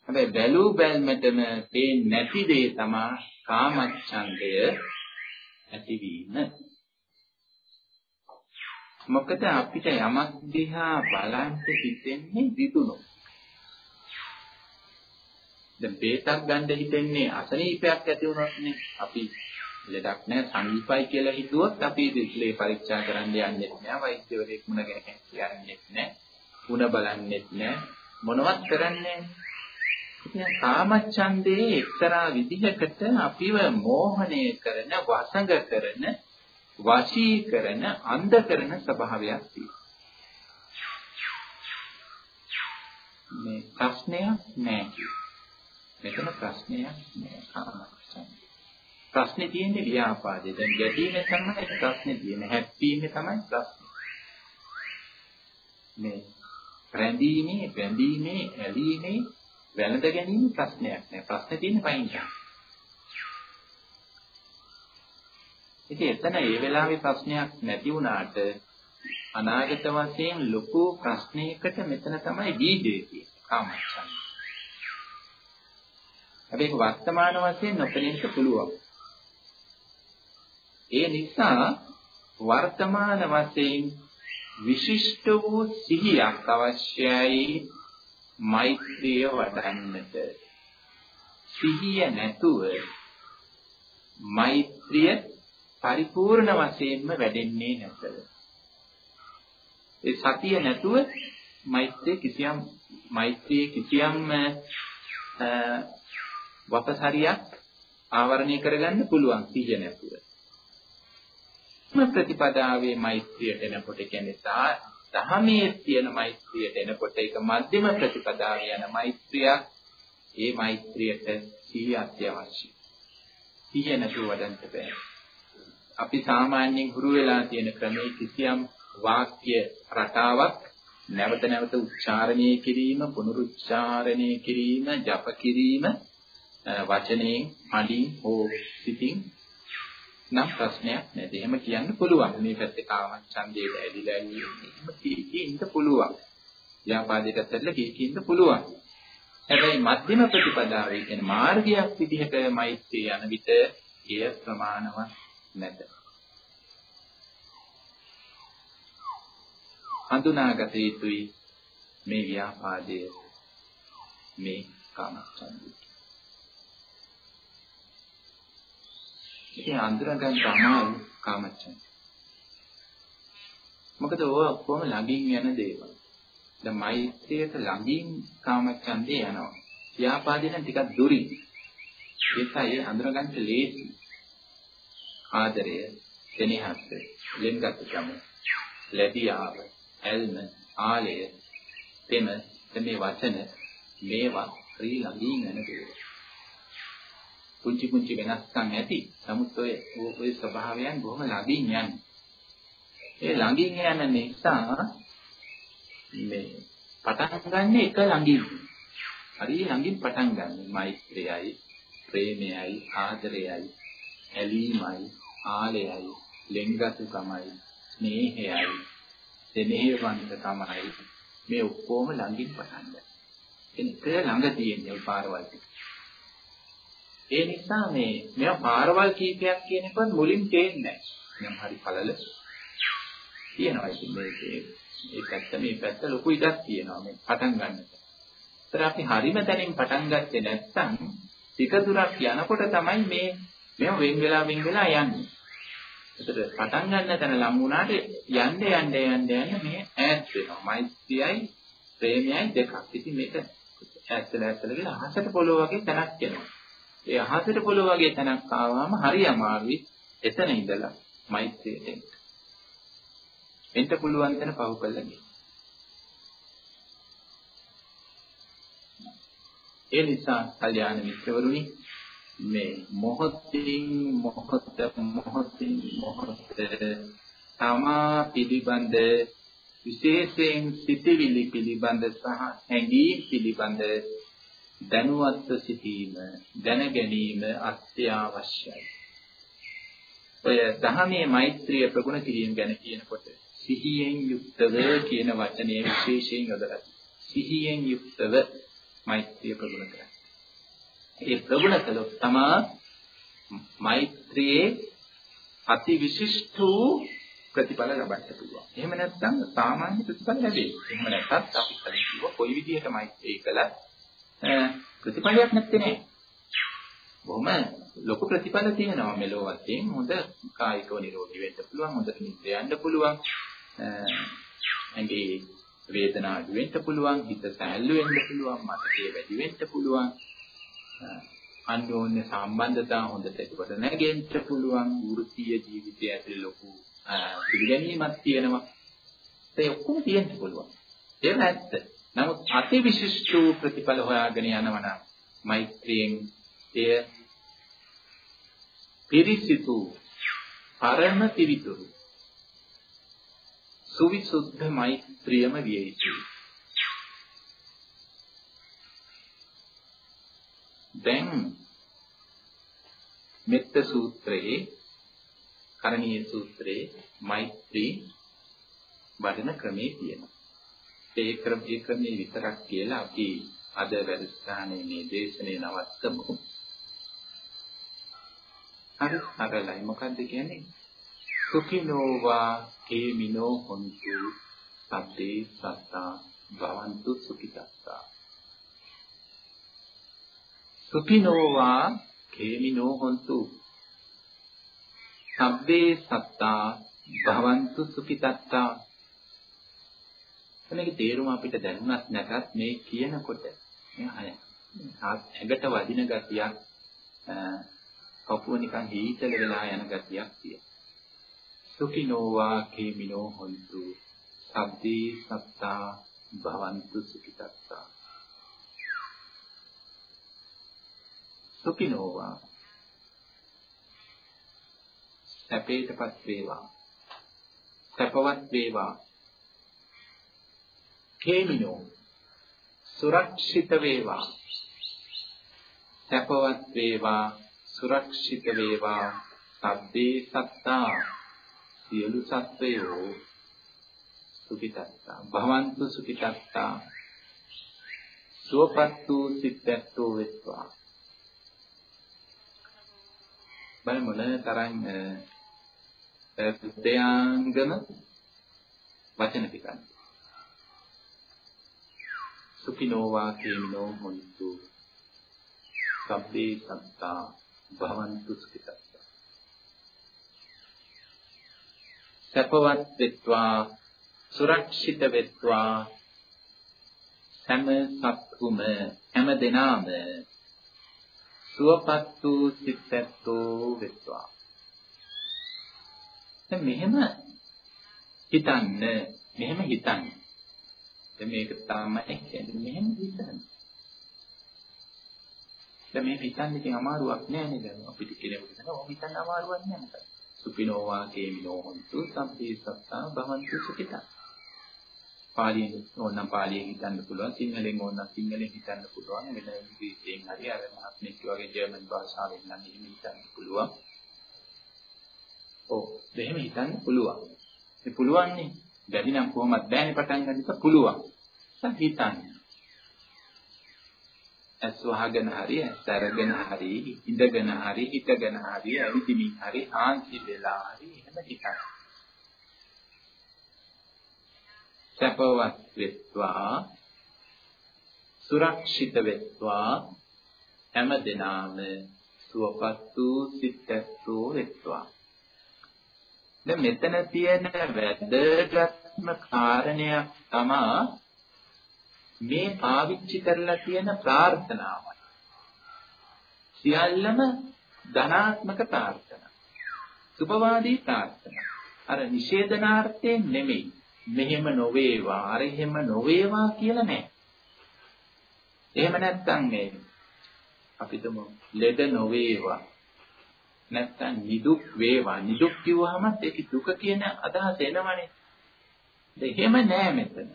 හැබැයි බැලූ බැල්මටම පේන්නේ නැති දේ තමයි කාමච්ඡන්දය ඇතිවීම. මොකද අපිට යමක් දිහා බලන්න හිතෙන්නේ විදුණු. දැන් බේතක් ගන්න හිතෙන්නේ අසනීපයක් ඇති වුණොත්නේ අපි ලෙඩක් නැහැ සංීපයි කියලා හිතුවොත් අපි දිස්ලේ පරීක්ෂා කරන්න යන්නෙත් නෑ වෛද්‍යවරයෙක් මුණ ගැහෙන්න කියන්නෙත් නෑ ಗುಣ බලන්නෙත් නෑ. මොනවත් කරන්නේ ඉතින් කාමච්ඡන්දේ එක්තරා විදිහකට අපිව මෝහණය කරන වසඟ කරන වශී කරන අන්ධ කරන ස්වභාවයක් තියෙනවා. මේ ප්‍රශ්නයක් නෑ. මෙතන ප්‍රශ්නයක් නෑ කාමච්ඡන්දේ. ප්‍රශ්නේ තියෙන්නේ ව්‍යාපාදේ. දැන් ගැටීමේ තමයි ප්‍රශ්නේ තියෙන්නේ. හැප්පීමේ තමයි ප්‍රශ්නේ. මේ රැඳීමේ, බැඳීමේ, ඇලීමේ වැළඳ ගැනීම ප්‍රශ්නයක් නෑ. ප්‍රශ්නේ තියෙන්නේ පයින් ඉතින් එතන ඒ වෙලාවේ ප්‍රශ්නයක් නැති වුණාට අනාගත වශයෙන් ලොකු ප්‍රශ්නයකට මෙතන තමයි බීජය තියෙන්නේ. කාමච්ඡන්දේ. හැබැයි වර්තමාන වශයෙන් නොපෙනෙන්න පුළුවන්. ඒ නිසා වර්තමාන වශයෙන් විශිෂ්ට වූ සිහියක් අවශ්‍යයි මෛත්‍රිය වඩන්නට. සිහිය නැතුව මෛත්‍රිය පරිපූර්ණ වශයෙන්ම වැඩෙන්නේ නැත. ඒ සතිය නැතුව මෛත්‍රිය කිසියම් මෛත්‍රියේ කිසියම් වපසරියක් ආවරණය කරගන්න පුළුවන් සිහිය නැතුව. මේ ප්‍රතිපදාවේ මෛත්‍රියට එනකොට කියන්නේ දහමේ තියෙන මෛත්‍රියට එනකොට ඒක මධ්‍යම ප්‍රතිපදාවේ යන මෛත්‍රියක්. ඒ මෛත්‍රියට සිහිය අත්‍යවශ්‍යයි. සිහිය නැතුව වඩන්න බෑ. අපි සාමාන්‍යයෙන් හුරු වෙලා තියෙන ක්‍රමයේ කිසියම් වාක්‍ය රටාවක් නැවත නැවත උච්චාරණය කිරීම, පුනරුච්චාරණය කිරීම, ජප කිරීම වචනයෙන්, මඩින් හෝ සිතින් නම් ප්‍රශ්නයක් නැති. එහෙම කියන්න පුළුවන්. මේ පැත්තේ කාමච්ඡන්දේ ඇදිලා ඉන්නේ. එහෙම කීකින්ද පුළුවන්. ව්‍යාපාදයකට ඇදලා කීකින්ද පුළුවන්. හැබැයි මධ්‍යම ප්‍රතිපදාවේ කියන මාර්ගයක් විදිහට මෛත්‍රී යන විට එය ප්‍රමාණවත් නැත. හඳුනාගත යුතුයි මේ ව්‍යාපාදයේ මේ කාමච්ඡන්දේ ඉතින් අඳුරගන්න අමාරු කාමච්ඡන්දය. මොකද ඕවා ඔක්කොම ළඟින් යන දේවල්. දැන් මෛත්‍රියට ළඟින් කාමච්ඡන්දය යනවා. ව්‍යාපාදින ටිකක් දුරින්. ඒකයි අඳුරගන්න ලේසි. ආදරය, සෙනෙහස, ලෙන්ගත්කම, ලැබියාව, ඇල්ම, ආලය, තෙම, මේ වචන මේවා හරි ළඟින් යන දේවල්. පුංචි පුංචි වෙනස්කම් ඇති. නමුත් ඔය ඔය ස්වභාවයන් බොහොම ළඟින් යන්නේ. ඒ ළඟින් යන නිසා මේ පටන් ගන්න එක ළඟින්. හරි ළඟින් පටන් ගන්න. මෛත්‍රියයි, ප්‍රේමයයි, ආදරයයි, ඇලීමයි, ආලයයි, ලෙන්ගතුකමයි, ස්නේහයයි, දෙනෙහවන්තකමයි මේ ඔක්කොම ළඟින් පටන් ගන්න. එනික ළඟ තියෙන පාරවල් ටික. ඒ නිසා මේ මේවා පාරවල් කීපයක් කියන එකත් මුලින් තේන්නේ නැහැ. නම් හරි පළල තියෙනවා. ඉතින් මේකේ ඒ පැත්ත මේ පැත්ත ලොකු ඉඩක් තියෙනවා මේ පටන් ගන්නට. ඒතර අපි හරිම තැනින් පටන් ගත්තේ නැත්නම් ටික දුරක් යනකොට තමයි මේ මේව වෙන් වෙලා වෙන් වෙලා යන්නේ. ඒතර පටන් ගන්න තැන ලම් වුණාට යන්න යන්න යන්න යන්න මේ ඈත් වෙනවා. මෛත්‍රියයි ප්‍රේමයයි දෙකක්. ඉතින් මේක ඈත්ලා ඈත්ලා ගිහලා අහසට පොළොව වගේ තැනක් එනවා. ඒ අහසට පොළොව වගේ තැනක් ආවම හරි අමාරුයි. එතන ඉඳලා මෛත්‍රියට එන්න. එන්න පුළුවන් තැන පහු කළා ඒ නිසා කල්යාණ මිත්‍රවරුනි මේ මොහොතින් මොහොත මොහොතින් මොහොත තමා පිළිබඳ විශේෂයෙන් සිටිවිලි පිළිබඳ සහ හැඟීම් පිළිබඳ දැනුවත්ව සිටීම දැන ගැනීම අත්‍යවශ්‍යයි. ඔය දහමේ මෛත්‍රිය ප්‍රගුණ කිරීම ගැන කියනකොට සිහියෙන් යුක්තව කියන වචනය විශේෂයෙන් යොදලා සිහියෙන් යුක්තව මෛත්‍රිය ප්‍රගුණ කරන්න. ඒ ප්‍රගුණ කළොත් තමා මෛත්‍රියේ අති විශිෂ්ට වූ ප්‍රතිඵල ලබන්න පුළුවන්. එහෙම නැත්නම් සාමාන්‍ය ප්‍රතිඵල ලැබෙයි. එහෙම නැත්නම් අපි කලින් කිව්ව කොයි විදිහට මෛත්‍රී කළත් ප්‍රතිඵලයක් නැත්තේ නෑ. බොහොම ලොකු ප්‍රතිඵල තියෙනවා මෙලෝ වශයෙන්. හොඳ කායිකව නිරෝගී වෙන්න පුළුවන්, හොඳට නිින්ද යන්න පුළුවන්. ඇඟේ වේදනාව අඩු වෙන්න පුළුවන්, හිත සැහැල්ලු වෙන්න පුළුවන්, මතකයේ වැඩි වෙන්න පුළුවන්. අන්‍යෝන්‍ය සම්බන්ධතා හොඳට ඒකට නැගෙන්න පුළුවන්. වෘත්තීය ජීවිතය ඇතුලේ ලොකු පිළිගැනීමක් තියෙනවා. ඒ ඔක්කොම තියෙන්න පුළුවන්. ඒක ඇත්ත. නමුත් අතිවිශිෂ්ට වූ ප්‍රතිඵල හොයාගෙන යනවා නම් මෛත්‍රියෙන් එය පිරිසිදු පරම පිවිතුරු සුවිසුද්ධ මෛත්‍රියම විය යුතුයි. දැන් මෙත්ත සූත්‍රයේ කරණීය සූත්‍රයේ මෛත්‍රී වඩන ක්‍රමේ තියෙනවා. ඒ ක්‍රම ඒ ක්‍රමේ විතරක් කියලා අපි අද වැඩසටහනේ මේ දේශනේ නවත්තමු. හරි සරලයි මොකද්ද කියන්නේ? සුඛිනෝවා කේමිනෝ හොන්තු සබ්බේ සත්තා භවන්තු සුඛිතස්සා. සුඛිනෝවා කේමිනෝ හොන්තු සබ්බේ සත්තා භවන්තු සුඛිතත්තා මේකේ තේරුම අපිට දැනුණත් නැතත් මේ කියනකොට ඇඟට වදින ගතියක් කපුව නිකන් හීතල වෙලා යන ගතියක් තියෙනවා සුඛිනෝවා කේමිනෝ හොන්තු සබ්බේ සත්තා භවන්තු සුඛිතත්තා සුඛිනෝවා සැපේටපත් වේවා. සැපවත් වේවා. කේමිනෝ. සුරක්ෂිත වේවා. සැපවත් වේවා සුරක්ෂිත වේවා. සබ්බේ සත්තා. සියලු සත්වයෝ සුඛිතත්තා. භවන්තු සුඛිතත්තා. සුවපත් වූ සිත්ත්වෝ වෙත්වා. බලමු මොන තරම් බුද්ධයාංගම වචන ටිකක්. සුඛිනෝ වාකේනෝ හොන්තු. සබ්බේ සත්තා භවන්තු සුඛිතස්ස. සපවත් වෙත්වා සුරක්ෂිත වෙත්වා. හැම සත්තුම හැම දෙනාම සුවපත් වූ සිතැත්තෝ වෙත්වා. මෙහෙම හිතන්න මෙහෙම හිතන්න දැන් මේක තමයි කියන්නේ මෙහෙම හිතන්න. දැන් මේ හිතන්න ඉතින් අමාරුවක් නෑ නේද? අපිට කෙනෙකුට හිතන්න ඕක හිතන්න අමාරුවක් නෑ නේද සුපිනෝ වාකේ විනෝ හොන්තු සම්පේ සත්තා භවන්තු සුඛිතා. පාලියෙන් ඕනනම් පාලියෙන් හිතන්න පුළුවන් සිංහලෙන් ඕනනම් සිංහලෙන් හිතන්න පුළුවන්. වෙන ඉංග්‍රීසියෙන් හරි අර මහත්මෙක් වගේ ජර්මන් භාෂාවෙන් නම් එහෙම හිතන්න පුළුවන්. ඔව්. එහෙම හිතන්න පුළුවන්. ඒ පුළුවන්නේ බැරි නම් කොහොමද බෑනේ පටන් ගන්න එක පුළුවන්. දැන් හිතන්න. ඇස් වහගෙන හරි ඇස් අරගෙන හරි ඉඳගෙන හරි හිටගෙන හරි ඇවිදිමින් හරි ආන්ති වෙලා හරි එහෙම හිතන්න. සැපවත් වෙත්වා සුරක්ෂිත වෙත්වා හැම දිනාම සුවපත් වූ සිතැත්තෝ වෙත්වා. දැන් මෙතන තියෙන වැදගත්ම කාරණයක් තමයි මේ පාවිච්චි කරලා තියෙන ප්‍රාර්ථනාවයි සියල්ලම ධනාත්මක ප්‍රාර්ථනා. සුභවාදී ප්‍රාර්ථනා. අර නිෂේධනාර්ථයෙන් නෙමෙයි. මෙහෙම නොවේවා අර එහෙම නොවේවා කියලා නෑ. එහෙම නැත්තම් මේ අපිටම ලෙඩ නොවේවා. නැත්තම් නිදුක් වේවා. නිදුක් කිව්වහම ඒක දුක කියන අදහස එනවනේ. එහෙම නෑ මෙතන.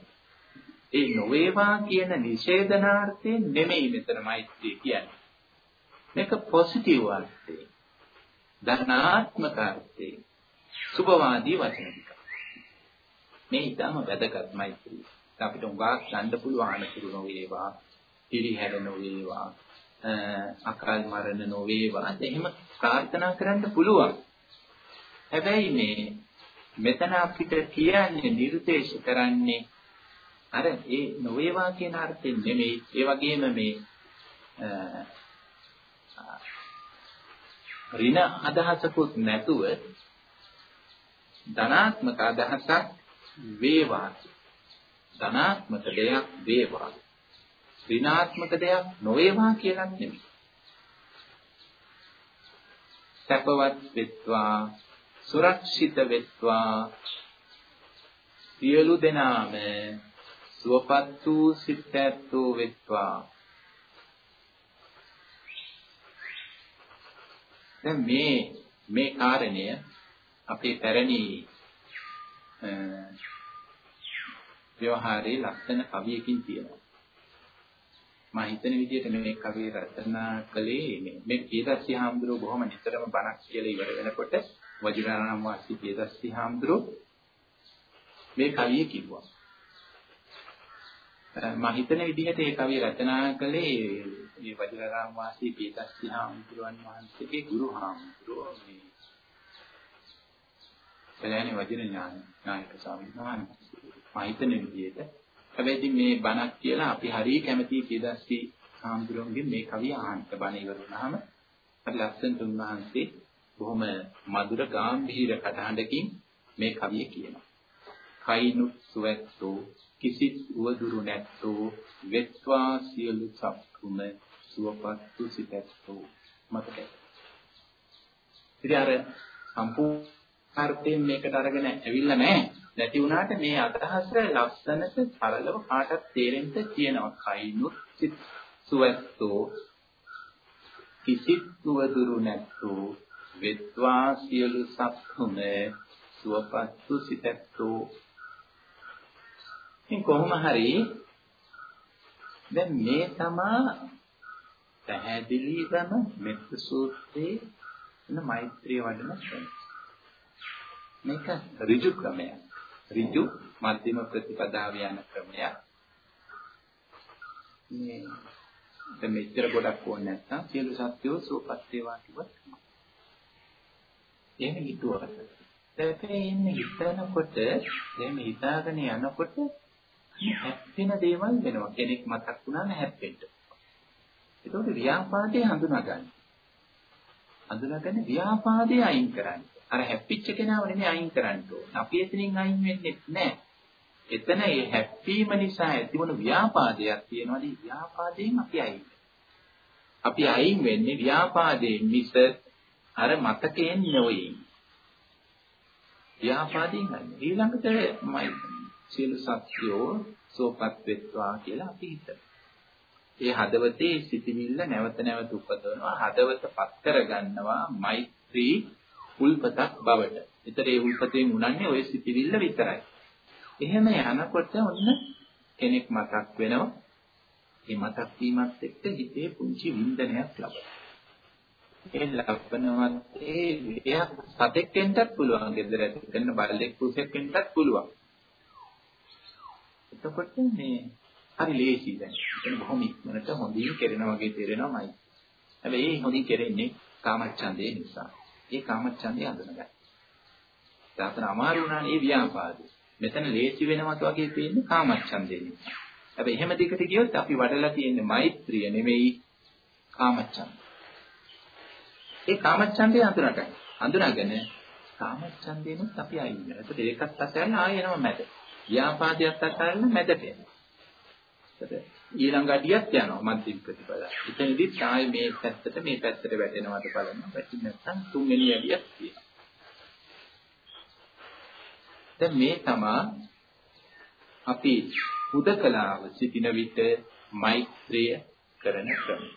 ඒ නොවේවා කියන නිෂේධනාර්ථයෙන් නෙමෙයි මෙතන මෛත්‍රිය කියන්නේ. මේක පොසිටිව් අර්ථයෙන්. ධනාත්මක අර්ථයෙන්. සුභවාදී වචන මේ ඊටම වැදගත් මෛත්‍රිය. අපිට උගාක් ගන්න පුළුවන් අනතුරු නොවේවා, පිළිහැර නොවේවා, අකාල් මරණ නොවේවා. එහෙම ප්‍රාර්ථනා කරන්න පුළුවන්. හැබැයි මේ මෙතන අපිට කියන්නේ නිර්දේශ කරන්නේ අර ඒ නොවේවා කියන අර්ථයෙන් නෙමෙයි. ඒ වගේම මේ ඍණ අදහසකුත් නැතුව ධනාත්මක අදහසක් වේවා. ධනාත්මක දෙයක් වේවා. ඍණාත්මක දෙයක් නොවේවා කියලා නෙමෙයි. සැපවත් වෙත්වා. සුරක්ෂිත වෙත්වා සියලු දෙනාම සුවපත් වූ සිත ඇත්තෝ වෙත්වා දැන් මේ මේ කාරණය අපේ පැරණි ව්‍යවහාරයේ ලස්සන කවියකින් තියෙනවා. මම හිතන විදිහට මේ කවිය රචනා කළේ මේ මේ කීදස්සි හාමුදුරුවෝ බොහොම නිතරම බණක් කියලා ඉවර වෙනකොට වජිරාණම් වාසී කීදස්සි හාමුදුරුවෝ මේ කවිය කිව්වා. මම හිතන විදිහට මේ කවිය රචනා කළේ මේ වජිරාණම් වාසී කීදස්සි හාමුදුරුවන් වහන්සේගේ ගුරු හාමුදුරුවෝ මේ සෑහෙන වචන ඥාන නායක ස්වාමීන් වහන්සේ. මම හිතන විදිහට හැබැයි ඉතින් මේ බණක් කියලා අපි හරිය කැමති කීදස්සි හාමුදුරුවන්ගෙන් මේ කවිය අහන්න. බණ ඉවර වුණාම හරි ලස්සන තුන්වහන්සේ බොහොම මధుර ගාම්භීර කටහඬකින් මේ කවිය කියනවා. කයිනුත් සුවැත්තෝ කිසිත් උවදුරු නැත්තෝ වෙත්වා සියලු සත්තුම සුවපත් සුසිතැත්තෝ මතකයි. ඉතින් අර සම්පූර්ණ අර්ථයෙන් මේකට අරගෙන ඇවිල්ලා නැහැ. නැති වුණාට මේ අදහස ලස්සනට සරලව කාටත් තේරෙන්න කියනවා. කයිනුත් සුවැත්තෝ කිසිත් සුවදුරු නැත්තෝ වෙත්වා සියලු සත්තුම සුවපත්තු සිතැත්තෝ ඉතින් කොහොම හරි දැන් මේ තමා පැහැදිලිවම මෙත් සූත්‍රයේ එන මෛත්‍රිය වඩන ක්‍රමය. මේක ඍජු ක්‍රමයක්. ඍජු මධ්‍යම ප්‍රතිපදාව යන ක්‍රමයක්. මේ දැන් මෙච්චර ගොඩක් ඕනේ නැත්නම් සියලු සත්‍යෝ සෝපත් වේවා කිව්වත් එහෙම හිතුවට දැන් ඉන්නේ හිතනකොට එහෙම හිතාගෙන යනකොට හැප්පෙන දේවල් වෙනවා කෙනෙක් මතක් වුණාම හැප්පෙන්න. ඒකෝට ව්‍යාපාදේ හඳුනා ගන්න. හඳුනාගෙන ව්‍යාපාදේ අයින් කරන්න. අර හැප්පිච්ච කෙනාව නෙමෙයි අයින් කරන්න ඕනේ. අපි එතනින් අයින් වෙන්නේ නැහැ. එතන ඒ හැප්පීම නිසා ඇතිවන ව්‍යාපාදයක් තියෙනවා. ඒ ව්‍යාපාදයෙන් අපි අයින් අපි අයින් වෙන්නේ ව්‍යාපාදයෙන් මිස අර මතකයෙන් නෙවෙයි. ව්‍යාපාදයෙන් අයින්. ඊළඟට මයි සියලු සත්‍යෝ සෝපත් වෙත්වා කියලා අපි හිතනවා. ඒ හදවතේ සිටිවිල්ල නැවත නැවත උපදවනවා හදවත පත් කරගන්නවා මෛත්‍රී උල්පතක් බවට. ඒතර ඒ උල්පතෙන් උනන්නේ ওই සිටිවිල්ල විතරයි. එහෙම යනකොට ඔන්න කෙනෙක් මතක් වෙනවා. ඒ මතක් වීමත් එක්ක හිතේ පුංචි වින්දනයක් ලබනවා. ඒ ලබනවත් ඒ එයා සතෙක් වෙන්නත් පුළුවන්. ගෙදර ඇති කරන බල්ලෙක් පුසෙක් වෙන්නත් පුළුවන්. එතකොට මේ හරි ලේසි දැන්. එතන බොහොම ඉක්මනට හොඳින් කෙරෙනා වගේ තේරෙනවාමයි. හැබැයි ඒ හොඳින් කෙරෙන්නේ කාමච්ඡන්දේ නිසා. ඒ කාමච්ඡන්දේ අඳුනගන්න. දාතන අමාරු වුණානේ ඒ ව්‍යාපාදේ. මෙතන ලේසි වෙනවත් වගේ පේන්නේ කාමච්ඡන්දේ නිසා. හැබැයි එහෙම දිකට ගියොත් අපි වඩලා තියෙන්නේ මෛත්‍රිය නෙමෙයි කාමච්ඡන්ද. ඒ කාමච්ඡන්දේ අඳුනගන්න. අඳුනගෙන කාමච්ඡන්දේනොත් අපි අයින් වෙනවා. ඒකත් ඒකත් අතහැරලා ආයෙ එනවා මැද. ව්‍යාපාදයක් අතහැරලා මැදට එනවා. ඊළඟ අඩියක් යනවා මධ්‍යම ප්‍රතිපදාව. එතනදිත් ආයේ මේ පැත්තට මේ පැත්තට වැටෙනවද බලන්න. වැටි නැත්නම් තුන්වෙනි අඩියක් තියෙනවා. දැන් මේ තමා අපි හුදකලාව සිටින විට මෛත්‍රිය කරන ක්‍රමය.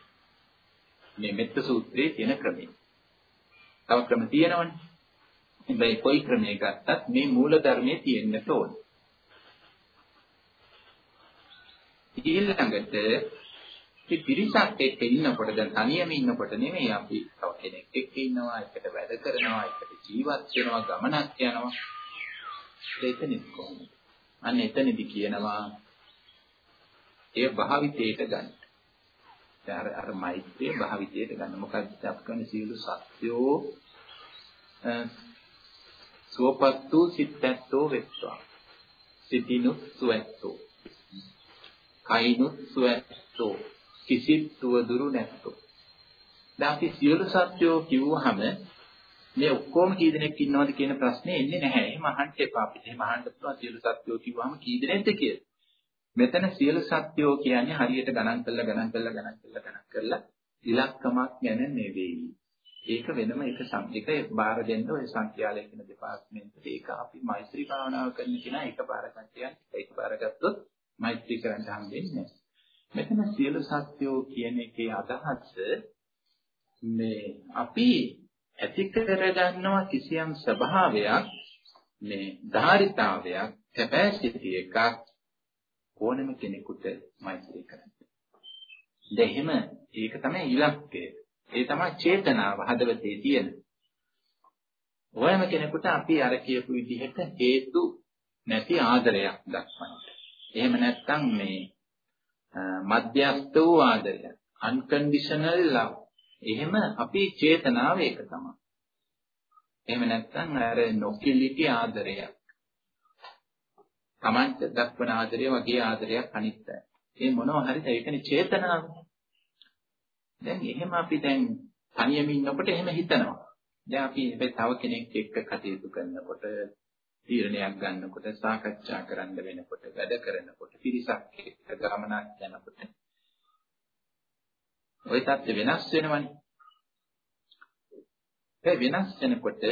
මේ මෙත්ත සූත්‍රයේ තියෙන ක්‍රමය. තව ක්‍රම තියෙනවනේ. හැබැයි කොයි ක්‍රමයක ගත්තත් මේ මූල ධර්මයේ තියෙන්නට ඕනේ. ඊළඟට මේ පිරිසක් එක්ක ඉන්නකොට දැන් තනියම ඉන්නකොට නෙමෙයි අපි තව කෙනෙක් එක්ක ඉන්නවා එකට වැඩ කරනවා එකට ජීවත් වෙනවා ගමනක් යනවා එතනදි කොහොමද අන්න එතනදි කියනවා ඒ භාවිතයට ගන්න දැන් අර අර මෛත්‍රිය භාවිතයට ගන්න මොකක්ද අපි කියන්නේ සියලු සත්‍යෝ සුවපත්තු සිත්තැත්තෝ වෙත්වා සිතිනුත් සුවැත්තෝ කයිනුත් සුවැත්තෝ කිසිත් සුවදුරු නැත්තෝ. දැන් අපි සියලු සත්‍යෝ කිව්වහම මේ ඔක්කොම කී දෙනෙක් ඉන්නවද කියන ප්‍රශ්නේ එන්නේ නැහැ. එහෙම අහන්න එපා අපිට. එහෙම අහන්න පුළුවන් සියලු සත්‍යෝ කිව්වහම කී දෙනෙක්ද කියලා. මෙතන සියලු සත්‍යෝ කියන්නේ හරියට ගණන් කරලා ගණන් කරලා ගණන් කරලා ගණන් කරලා ඉලක්කමක් ගැන නෙවෙයි. ඒක වෙනම එක සංකේතය බාර දෙන්න ඔය සංඛ්‍යාලේඛන දෙපාර්තමේන්තුවට ඒක අපි මෛත්‍රී භාවනාව කරන කෙනා එකපාර කන්ටියන් එකපාර ගත්තොත් මෛත්‍රී කරන්න හම්බෙන්නේ නැහැ. මෙතන සියලු සත්‍යෝ කියන එකේ අදහස මේ අපි ඇති කරගන්නවා කිසියම් ස්වභාවයක් මේ ධාරිතාවයක් කැපැසිටි එකක් ඕනම කෙනෙකුට මෛත්‍රී කරන්න. දෙහිම ඒක තමයි ඉලක්කය. ඒ තමයි චේතනාව හදවතේ තියෙන. ඕනම කෙනෙකුට අපි අර කියපු විදිහට හේතු නැති ආදරයක් දක්වන්න. එහෙම නැත්නම් මේ මධ්‍යස්ත වූ ආදරය unconditional love එහෙම අපි චේතනාව ඒක තමයි එහෙම නැත්නම් අර නොකිලිටි ආදරය Tamanට දක්වන ආදරය වගේ ආදරයක් අනිත් අය. ඒ මොනවා හරි ඒකනේ චේතනාව. දැන් එහෙම අපි දැන් තනියම ඉන්නකොට එහෙම හිතනවා. දැන් අපි හැබැයි තව කෙනෙක් එක්ක කටයුතු කරනකොට තීරණයක් ගන්නකොට සාකච්ඡා කරන්න වෙනකොට වැඩ කරනකොට පිරිසක් එක්ක ගමනක් යනකොට ওই தත්ත්ව වෙනස් වෙනවනේ. ඒ වෙනස් වෙනකොට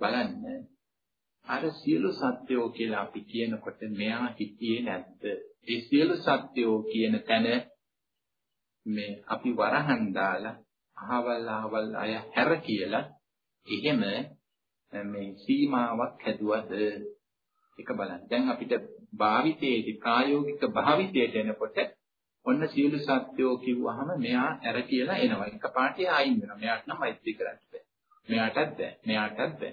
බලන්න අර සියලු සත්‍යෝ කියලා අපි කියනකොට මෙයා හිතියේ නැද්ද? ඒ සියලු සත්‍යෝ කියන තැන මේ අපි වරහන් දාලා අහවල් අහවල් අය හැර කියලා එහෙම මේ සීමාවක් හැදුවද එක බලන්න. දැන් අපිට භාවිතයේදී ප්‍රායෝගික භාවිතයට එනකොට ඔන්න සියලු සත්‍යෝ කිව්වහම මෙයා ඇර කියලා එනවා. එක පාටේ ආයින් වෙනවා. මෙයාට නම් මෛත්‍රී කරන්න බෑ. මෙයාටත් බෑ. මෙයාටත් බෑ.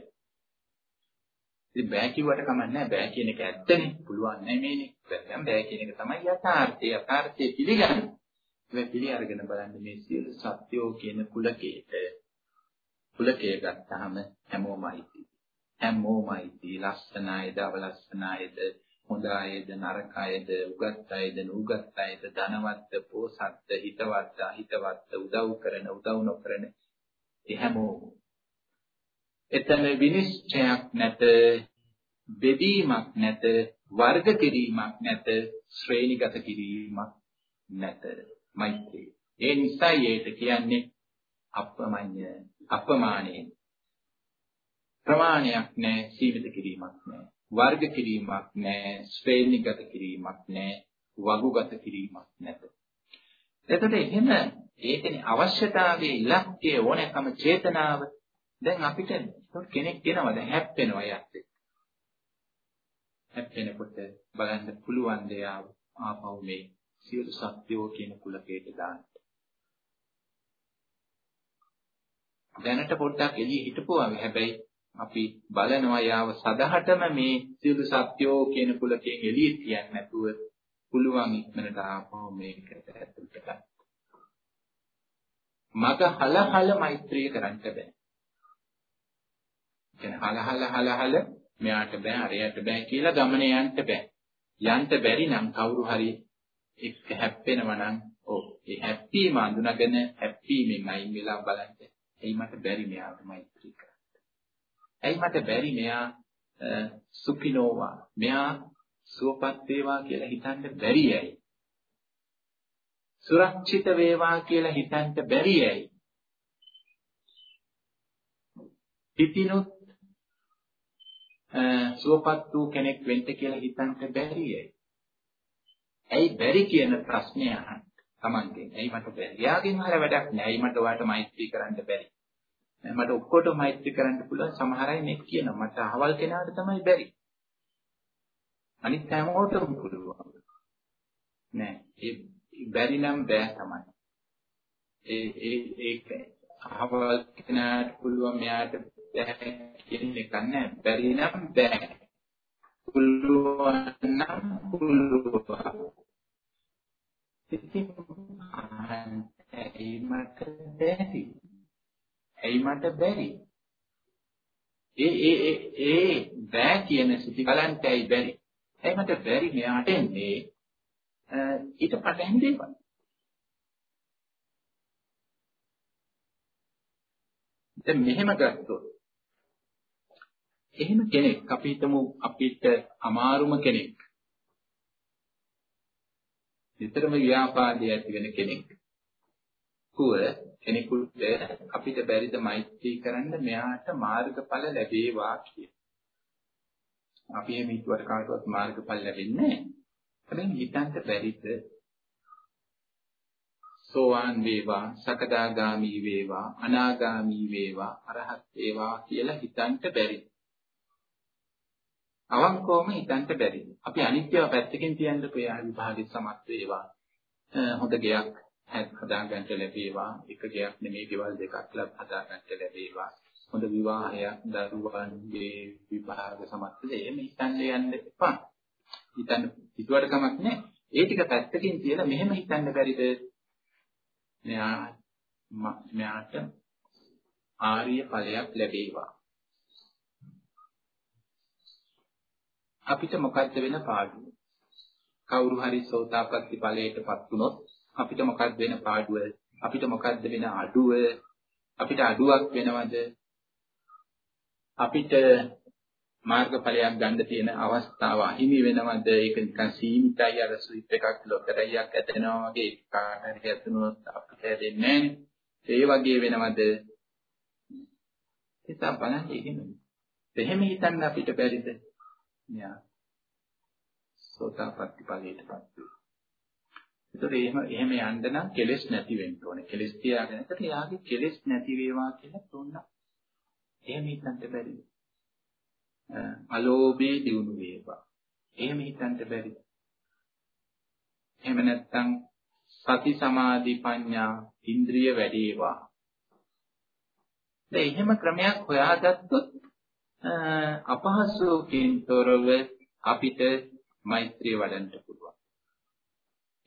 ඉතින් බෑ කිව්වට කමක් නැහැ. බෑ කියන එක ඇත්තනේ. පුළුවන් නෙමෙයිනේ. දැන් බෑ කියන එක තමයි යථාර්ථය. යථාර්ථය පිළිගන්න. ඒක පිළි අරගෙන බලන්න මේ සියලු සත්‍යෝ කියන කුලකේට කුලකය ගත්තාම හැමෝමයි හැමෝමයි ලස්සන අයද අවලස්සන අයද හොඳ අයද නරක අයද උගත් අයද නුගත් අයද ධනවත්ද පෝසත්ද හිතවත්ද අහිතවත්ද උදව් කරන උදව් නොකරන ඒ හැමෝම එතන විනිශ්චයක් නැත, බෙදීමක් නැත, වර්ග කිරීමක් නැත, ශ්‍රේණිගත කිරීමක් නැත. මෛත්‍රී. ඒ නිසා ඒට කියන්නේ අපමඤ්ඤ අපමානේ ප්‍රමාණයක් නැහැ සීමිත කිරීමක් නැහැ වර්ග කිරීමක් නැහැ ශ්‍රේණිගත කිරීමක් නැහැ වගුගත කිරීමක් නැත එතකොට එහෙම ඒකනේ අවශ්‍යතාවයේ ඉලක්කය ඕනෑකම චේතනාව දැන් අපිට කෙනෙක් දෙනවා දැන් හැප්පෙනවා යත් හැප්පෙනකොට බලන්න පුළුවන් දෙයක් ආපහු මේ සියලු සත්‍යෝ කියන කුලකයට දාන්න දැනට පොඩ්ඩක් එළිය හිටපුවා හැබැයි අපි බලනවා යාව සදහටම මේ සියලු සත්‍යෝ කියන කුලකයෙන් එළිය තියන්න නැතුව පුළුවන් ඉක්මනට ආපහු මේකට ඇතුළට ගන්න. මග හලහල මෛත්‍රිය කරන්න බෑ. කියන්නේ හලහල හලහල මෙයාට බෑ අරයට බෑ කියලා ගමනේ යන්න බෑ. යන්න බැරි නම් කවුරු හරි එක්ක හැප්පෙනවා නම් ඔව් ඒ හැප්පීම අඳුනගෙන හැප්පීමෙන් අයින් වෙලා බලන්න. එයි මට බැරි මෙයාට මෛත්‍රී කරන්න. ඇයි මට බැරි මෙයා සුඛිනෝවා මෙයා සුවපත් වේවා කියලා හිතන්න බැරි ඇයි? සුරක්ෂිත වේවා කියලා හිතන්න බැරි ඇයි? හිතිනොත් සුවපත් වූ කෙනෙක් වෙන්න කියලා හිතන්න බැරි ඇයි? ඇයි බැරි කියන ප්‍රශ්නය අහන්න. Tamangen. ඇයි මට බැරි? යාගෙන් හර වැඩක් නෑ. ඇයි මට ඔයාලට මෛත්‍රී කරන්න බැරි? මට ඔක්කොටම මෛත්‍රී කරන්න පුළුවන් සමහර අය මේ කියනවා මට අහවල් කෙනාට තමයි බැරි. අනිත් හැමෝටම පුළුවන්. නෑ ඒ බැරි නම් බෑ තමයි. ඒ ඒ ඒක අහවල් කෙනාට පුළුවන් මෙයාට බෑ කියන එක නෑ. බැරි නම් බෑ. පුළුවන් නම් පුළුවන්. ඉතින් ඒ මට බැරි. ඇයි මට බැරි? ඒ ඒ ඒ ඒ බෑ කියන සිටි බලන්ට ඇයි බැරි? ඇයි මට බැරි මෙයාට එන්නේ? ඊට පටන් දේවල්. දැන් මෙහෙම ගත්තොත් එහෙම කෙනෙක් අපි හිතමු අපිට අමාරුම කෙනෙක්. විතරම ව්‍යාපාදයේ ඇති වෙන කෙනෙක්. කුව කෙනෙකුට අපිට බැරිද මෛත්‍රී කරන්න මෙයාට මාර්ගඵල ලැබේවා කිය. අපි මේ හිතුවට කාටවත් මාර්ගඵල ලැබෙන්නේ නැහැ. හැබැයි හිතන්න බැරිද සෝවාන් වේවා, සකදාගාමි වේවා, අනාගාමි වේවා, අරහත් වේවා කියලා හිතන්න බැරි. අවංකවම හිතන්න බැරි. අපි අනිත්‍යව පැත්තකින් තියන්න ප්‍රයා විභාගෙ සමත් වේවා. හොඳ ගයක් හදාගන්න ලැබේවා. එක ගයක් නෙමෙයි ගෙවල් දෙකක් ලබ හදාගන්න ලැබේවා. හොඳ විවාහයක් දරුවන්ගේ විභාග සමත්ද එහෙම හිතන්න යන්න එපා. හිතන්න හිතුවට කමක් නැහැ. ඒ ටික පැත්තකින් තියලා මෙහෙම හිතන්න බැරිද? මෙයා මෙයාට ආර්ය ඵලයක් ලැබේවා. අපිට මොකද්ද වෙන පාඩුව කවුරු හරි සෝතාපට්ටි ඵලයටපත් වුණොත් අපිට මොකක්ද වෙන පාඩුව? අපිට මොකක්ද වෙන අඩුව? අපිට අඩුවක් වෙනවද? අපිට මාර්ගඵලයක් ගන්න තියෙන අවස්ථාව අහිමි වෙනවද? ඒක නිකන් සීමිතයි අර ස්විප් එකක් ලොතරැයියක් ඇතෙනවා වගේ කාට හරි ඇතුනොත් අපිට දෙන්නේ ඒ වගේ වෙනවද? ඒක බලන්න එහෙම. එහෙම හිතන්න අපිට බැරිද? න්යා. සෝතාපට්ටි ඵලයටපත් වෙයි. ඒතර එහෙම එහෙම යන්න නම් කෙලෙස් නැති වෙන්න ඕනේ. කෙලෙස් තියාගෙන ඒතර යාගේ කෙලෙස් නැති වේවා කියලා තෝරනවා. එහෙම හිතන්න බැරිද? අලෝභේ දිනු වේවා. එහෙම හිතන්න බැරිද? එහෙම නැත්නම් සති සමාධි ප්‍රඥා ඉන්ද්‍රිය වැඩිවා. දැන් එහෙම ක්‍රමයක් හොයාගත්තොත් අපහසුකින් තොරව අපිට මෛත්‍රිය වඩන්න පුළුවන්.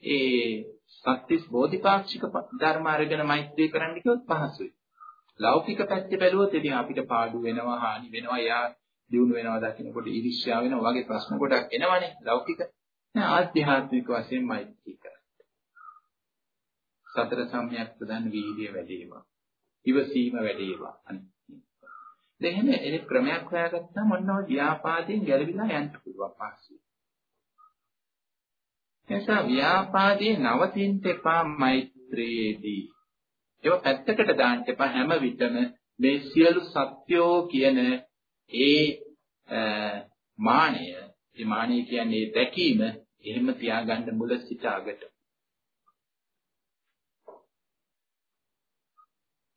ඒ සත්‍තිස් බෝධිපාක්ෂික ධර්ම අරගෙන මෛත්‍රී කරන්න කිව්වොත් පහසුයි. ලෞකික පැත්තේ බැලුවොත් ඉතින් අපිට පාඩු වෙනවා, හානි වෙනවා, යා දිනු වෙනවා දකින්නකොට ඊර්ෂ්‍යා වෙනවා වගේ ප්‍රශ්න ගොඩක් එනවනේ ලෞකික. නෑ ආධ්‍යාත්මික වශයෙන් මෛත්‍රී කරන්න. සතර සම්‍යක් ප්‍රදාන වීර්ය වැඩි වේවා. ඉවසීම වැඩි වේවා. එහෙම ඒ ක්‍රමයක් හොයාගත්තාම ඔන්න ඔය ව්‍යාපාදයෙන් ගැලවිලා යන්න පුළුවන් පස්සේ. එනිසා ව්‍යාපාදයේ නවතින්න එපා මෛත්‍රියේදී. ඒව පැත්තකට දාන්න එපා හැම විටම මේ සියලු සත්‍යෝ කියන ඒ මානය, ඒ මානය කියන්නේ දැකීම එහෙම තියාගන්න මුල සිට අගට.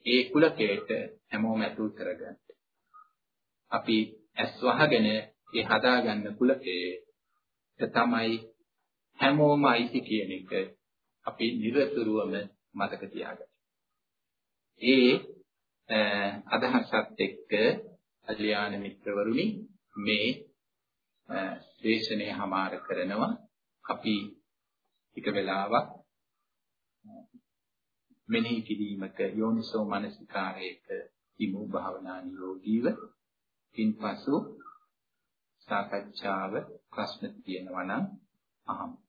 ඒ කුලකයට හැමෝම ඇතුල් කරගන්න. අපි ඇස් වහගෙන ඒ හදාගන්න කුලකයේ තමයි හැමෝම අයිති කියන එක අපි නිරතුරුවම මතක තියාගන්න. ඒ අදහසත් එක්ක අධ්‍යාන මිත්‍රවරුනි මේ දේශනය හමාර කරනවා අපි ටික වෙලාවක් මෙනෙහි කිරීමක යෝනිසෝ මනසිකාරයක ඉමු භාවනා නිරෝගීව ඉන්පසු සාකච්ඡාව ප්‍රශ්න තියෙනවා නම් අහමු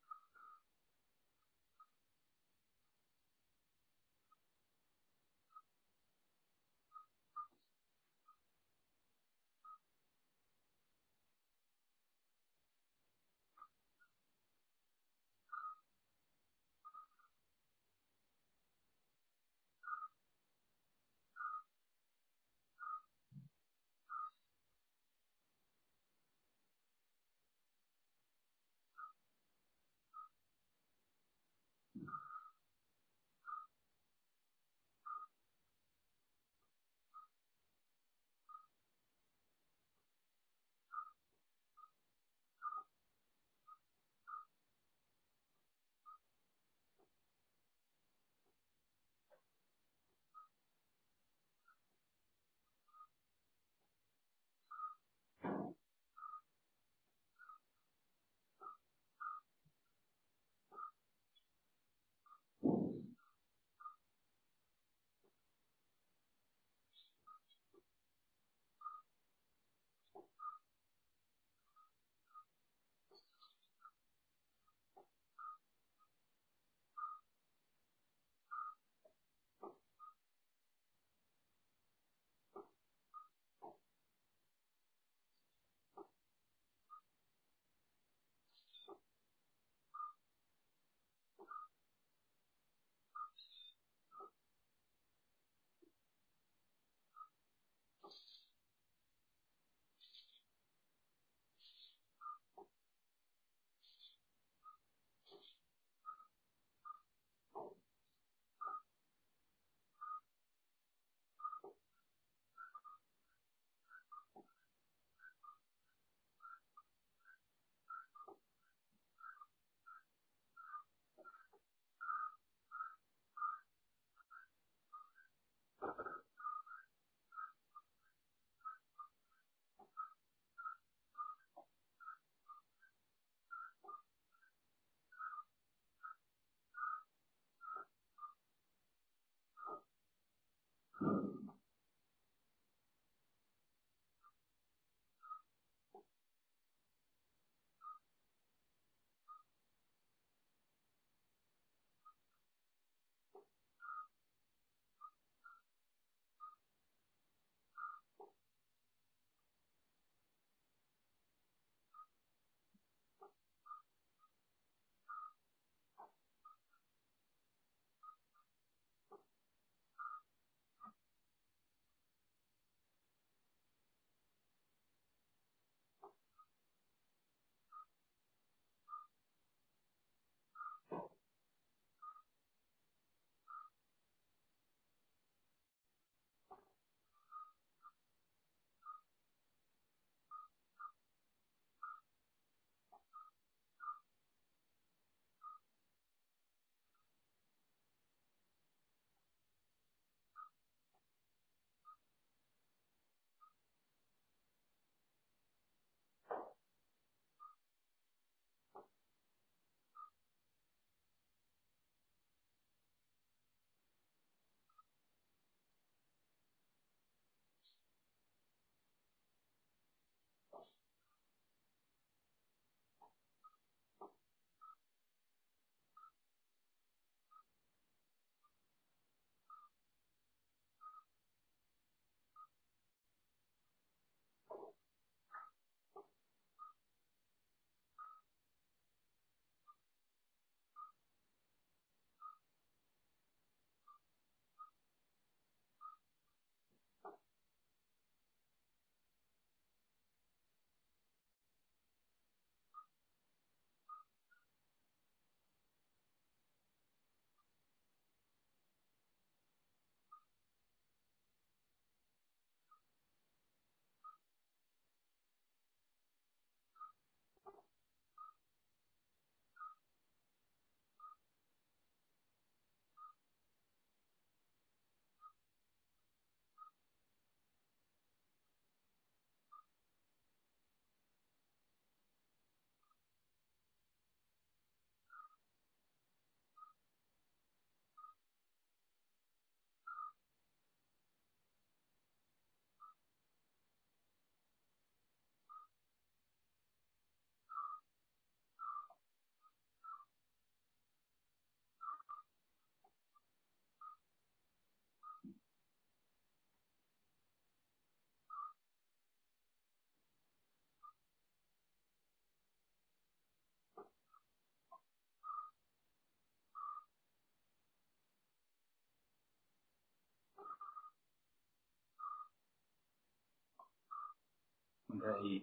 හොඳයි.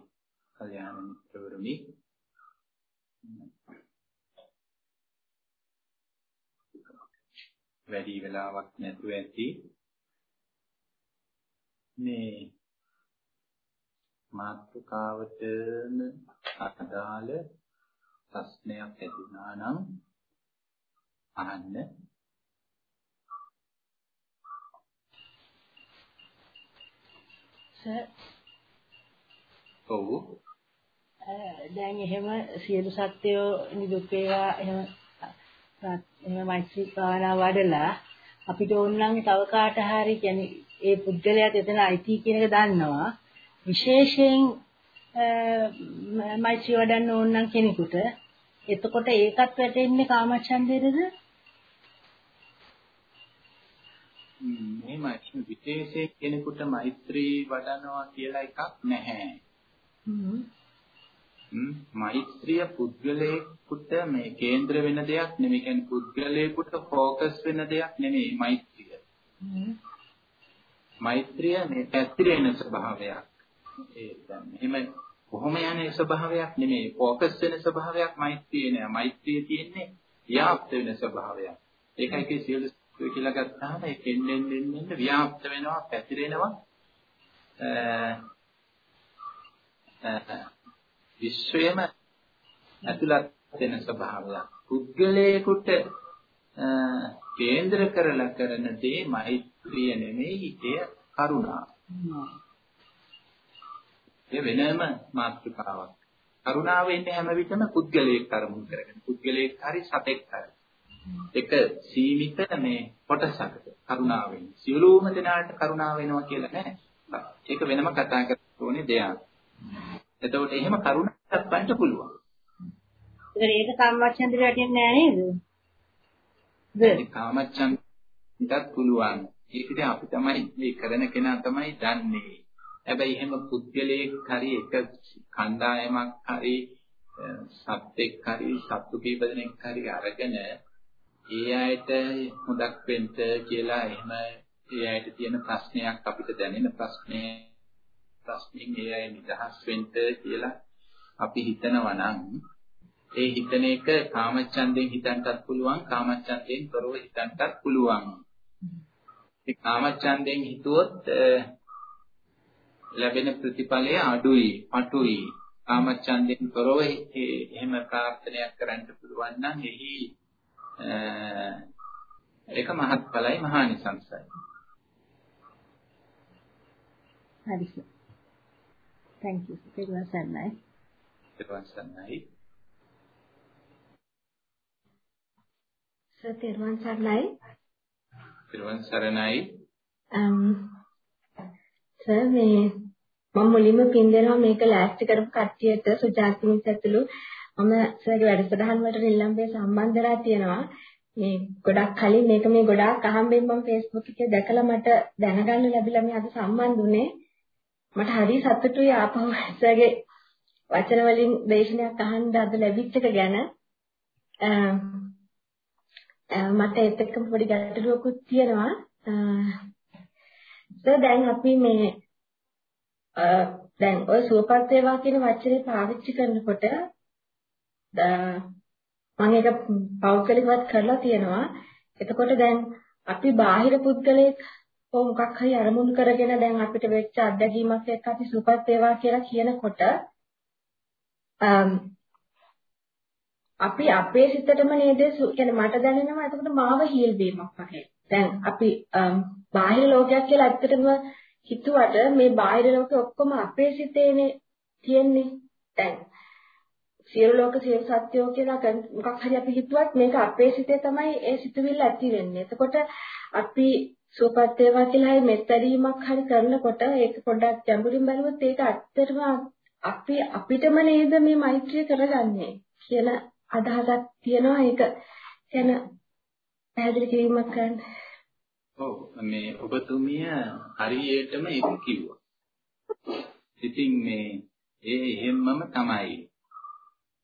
කල්යාණ මිත්‍රවරුනි. වැඩි වෙලාවක් නැතුව ඇති. මේ මාතෘකාවටම අදාළ ප්‍රශ්නයක් ඇතිුණා නම් අහන්න. සර්. ඔව්. දැන් එහෙම සියලු සත්‍යෝ නිදුක් වේවා. එහෙම එහෙම මෛත්‍රී භාවනා වඩලා අපිට ඕනනම් තව කාට හරි කියන්නේ ඒ පුද්ගලයාට එතන අයිති කියන එක දන්නවා. විශේෂයෙන් මෛත්‍රී වඩන්න ඕන නම් කෙනෙකුට එතකොට ඒකත් වැටෙන්නේ කාමච්ඡන්දේද? මෙහෙම විශේෂයෙන් කෙනෙකුට මෛත්‍රී වඩනවා කියලා එකක් නැහැ. මෛත්‍රිය පුද්ගලයෙකුට මේ කේන්ද්‍ර වෙන දෙයක් නෙමෙයි. කියන්නේ පුද්ගලයෙකුට ફોકસ වෙන දෙයක් නෙමෙයි මෛත්‍රිය. මෛත්‍රිය මේ පැතිරෙන ස්වභාවයක්. ඒ දැන් එහෙම කොහොම යන්නේ ස්වභාවයක් නෙමෙයි. ફોકસ වෙන ස්වභාවයක් මෛත්‍රිය නෑ. මෛත්‍රිය තියෙන්නේ ව්‍යාප්ත වෙන ස්වභාවයක්. ඒකයි කිය සියලු කියලා ගත්තාම ඒ කෙන්නෙන් දෙන්නෙන් ව්‍යාප්ත වෙනවා, පැතිරෙනවා. විශ්වයම ඇතුළත් වෙන ස්වභාවයක්. පුද්ගලයෙකුට කේන්ද්‍ර කරලා කරන දේ මෛත්‍රිය නෙමෙයි ඒ කරුණා. ඒ වෙනම මාතෘකාවක්. කරුණාව එන්නේ හැම විටම පුද්ගලයෙක් අරමුණු කරගෙන. පුද්ගලයෙක් හරි සතෙක් හරි. එක සීමිත මේ කොටසකට කරුණාවෙන්. සියලුම දෙනාට කරුණාව වෙනවා කියලා නෑ. ඒක වෙනම කතා කරන්න ඕනේ දෙයක්. එතකොට එහෙම කරුණාවක් දක්වන්න පුළුවන්. ඒක කාමච්ඡන්දේ වැටෙන්නේ නෑ නේද? ඒ කාමච්ඡන්දත් පුළුවන්. ඒක ඉතින් අපි තමයි මේ කරන කෙනා තමයි දන්නේ. හැබැයි එහෙම පුද්ගලයෙක් හරි එක කණ්ඩායමක් හරි සත්‍යෙක් හරි සත්තු කීප දෙනෙක් හරි අරගෙන ඒ අයට හොදක් වෙන්න කියලා එහෙම ඒ අයට තියෙන ප්‍රශ්නයක් අපිට දැනෙන ප්‍රශ්නේ ප්‍රශ්نين ඒ අය නිදහස් වෙන්න කියලා අපි හිතනවා නම් ඒ හිතන එක කාමච්ඡන්දයෙන් හිතන්නත් පුළුවන් කාමච්ඡන්දයෙන් තොරව හිතන්නත් පුළුවන්. ඒ කාමච්ඡන්දයෙන් හිතුවොත් ලැබෙන ප්‍රතිඵලය අඩුයි, පටුයි. කාමච්ඡන්දයෙන් තොරව එහෙම ප්‍රාර්ථනයක් කරන්න පුළුවන් නම් එහි ඒක මහත්ඵලයි මහානිසංසයි. හරි. Thank you. පිරුවන් සන්නයි පිරුවන් සන්නයි සර් පිරුවන් සන්නයි පිරුවන් සරණයි um සර් මේ මම මුලින්ම පින් දෙනවා මේක ලෑස්ති කරපු කට්ටියට සුජාති මිස් ඇතුළු මම සර්ගේ වැඩසටහන් වලට රිල්ලම්බේ සම්බන්ධ වෙලා තියෙනවා. මේ ගොඩක් කලින් මේක මේ ගොඩාක් අහම්බෙන් මම Facebook එකේ දැකලා මට දැනගන්න ලැබිලා මේ අද සම්බන්ධ වුණේ මට හරි සතුටුයි ආපහු සර්ගේ වචන වලින් දේශනයක් අහන්න අද ලැබිච්ච එක ගැන මට ඒත් එක්කම පොඩි ගැටලුවකුත් තියෙනවා සර් දැන් අපි මේ දැන් ඔය සුවපත් වේවා කියන වචනේ පාවිච්චි කරනකොට මම ඒක පෞද්ගලිකවත් කරලා තියෙනවා. එතකොට දැන් අපි බාහිර පුද්ගලයෙක් හෝ මොකක් හරි අරමුණු කරගෙන දැන් අපිට වෙච්ච අත්දැකීමක් එක්ක අපි සුවපත් වේවා කියලා කියනකොට අපි අපේ සිතටම නේද කියන්නේ මට දැනෙනවා එතකොට මාව හීල් වීමක් වගේ. දැන් අපි බාහිර ලෝකයක් කියලා ඇත්තටම හිතුවට මේ බාහිර ලෝකෙ ඔක්කොම අපේ සිතේනේ තියෙන්නේ. දැන් සියලු ලෝක සියලු සත්‍යෝ කියලා මොකක් හරි අපි හිතුවත් මේක අපේ සිතේ තමයි ඒ සිතුවිල්ල ඇති වෙන්නේ. එතකොට අපි සුවපත් වේවා කියලා හරි මෙත්තරීමක් හරි කරනකොට ඒක පොඩ්ඩක් ගැඹුරින් බලුවොත් ඒක ඇත්තටම අපි අපිටම නේද මේ මෛත්‍රිය කරගන්නේ කියන අදහසක් තියෙනවා ඒක ගැන පැහැදිලි කිරීමක් කරන්න. ඔව් මේ ඔබතුමිය හරියටම ඒක කිව්වා. ඉතින් මේ ඒ එහෙම්මම තමයි.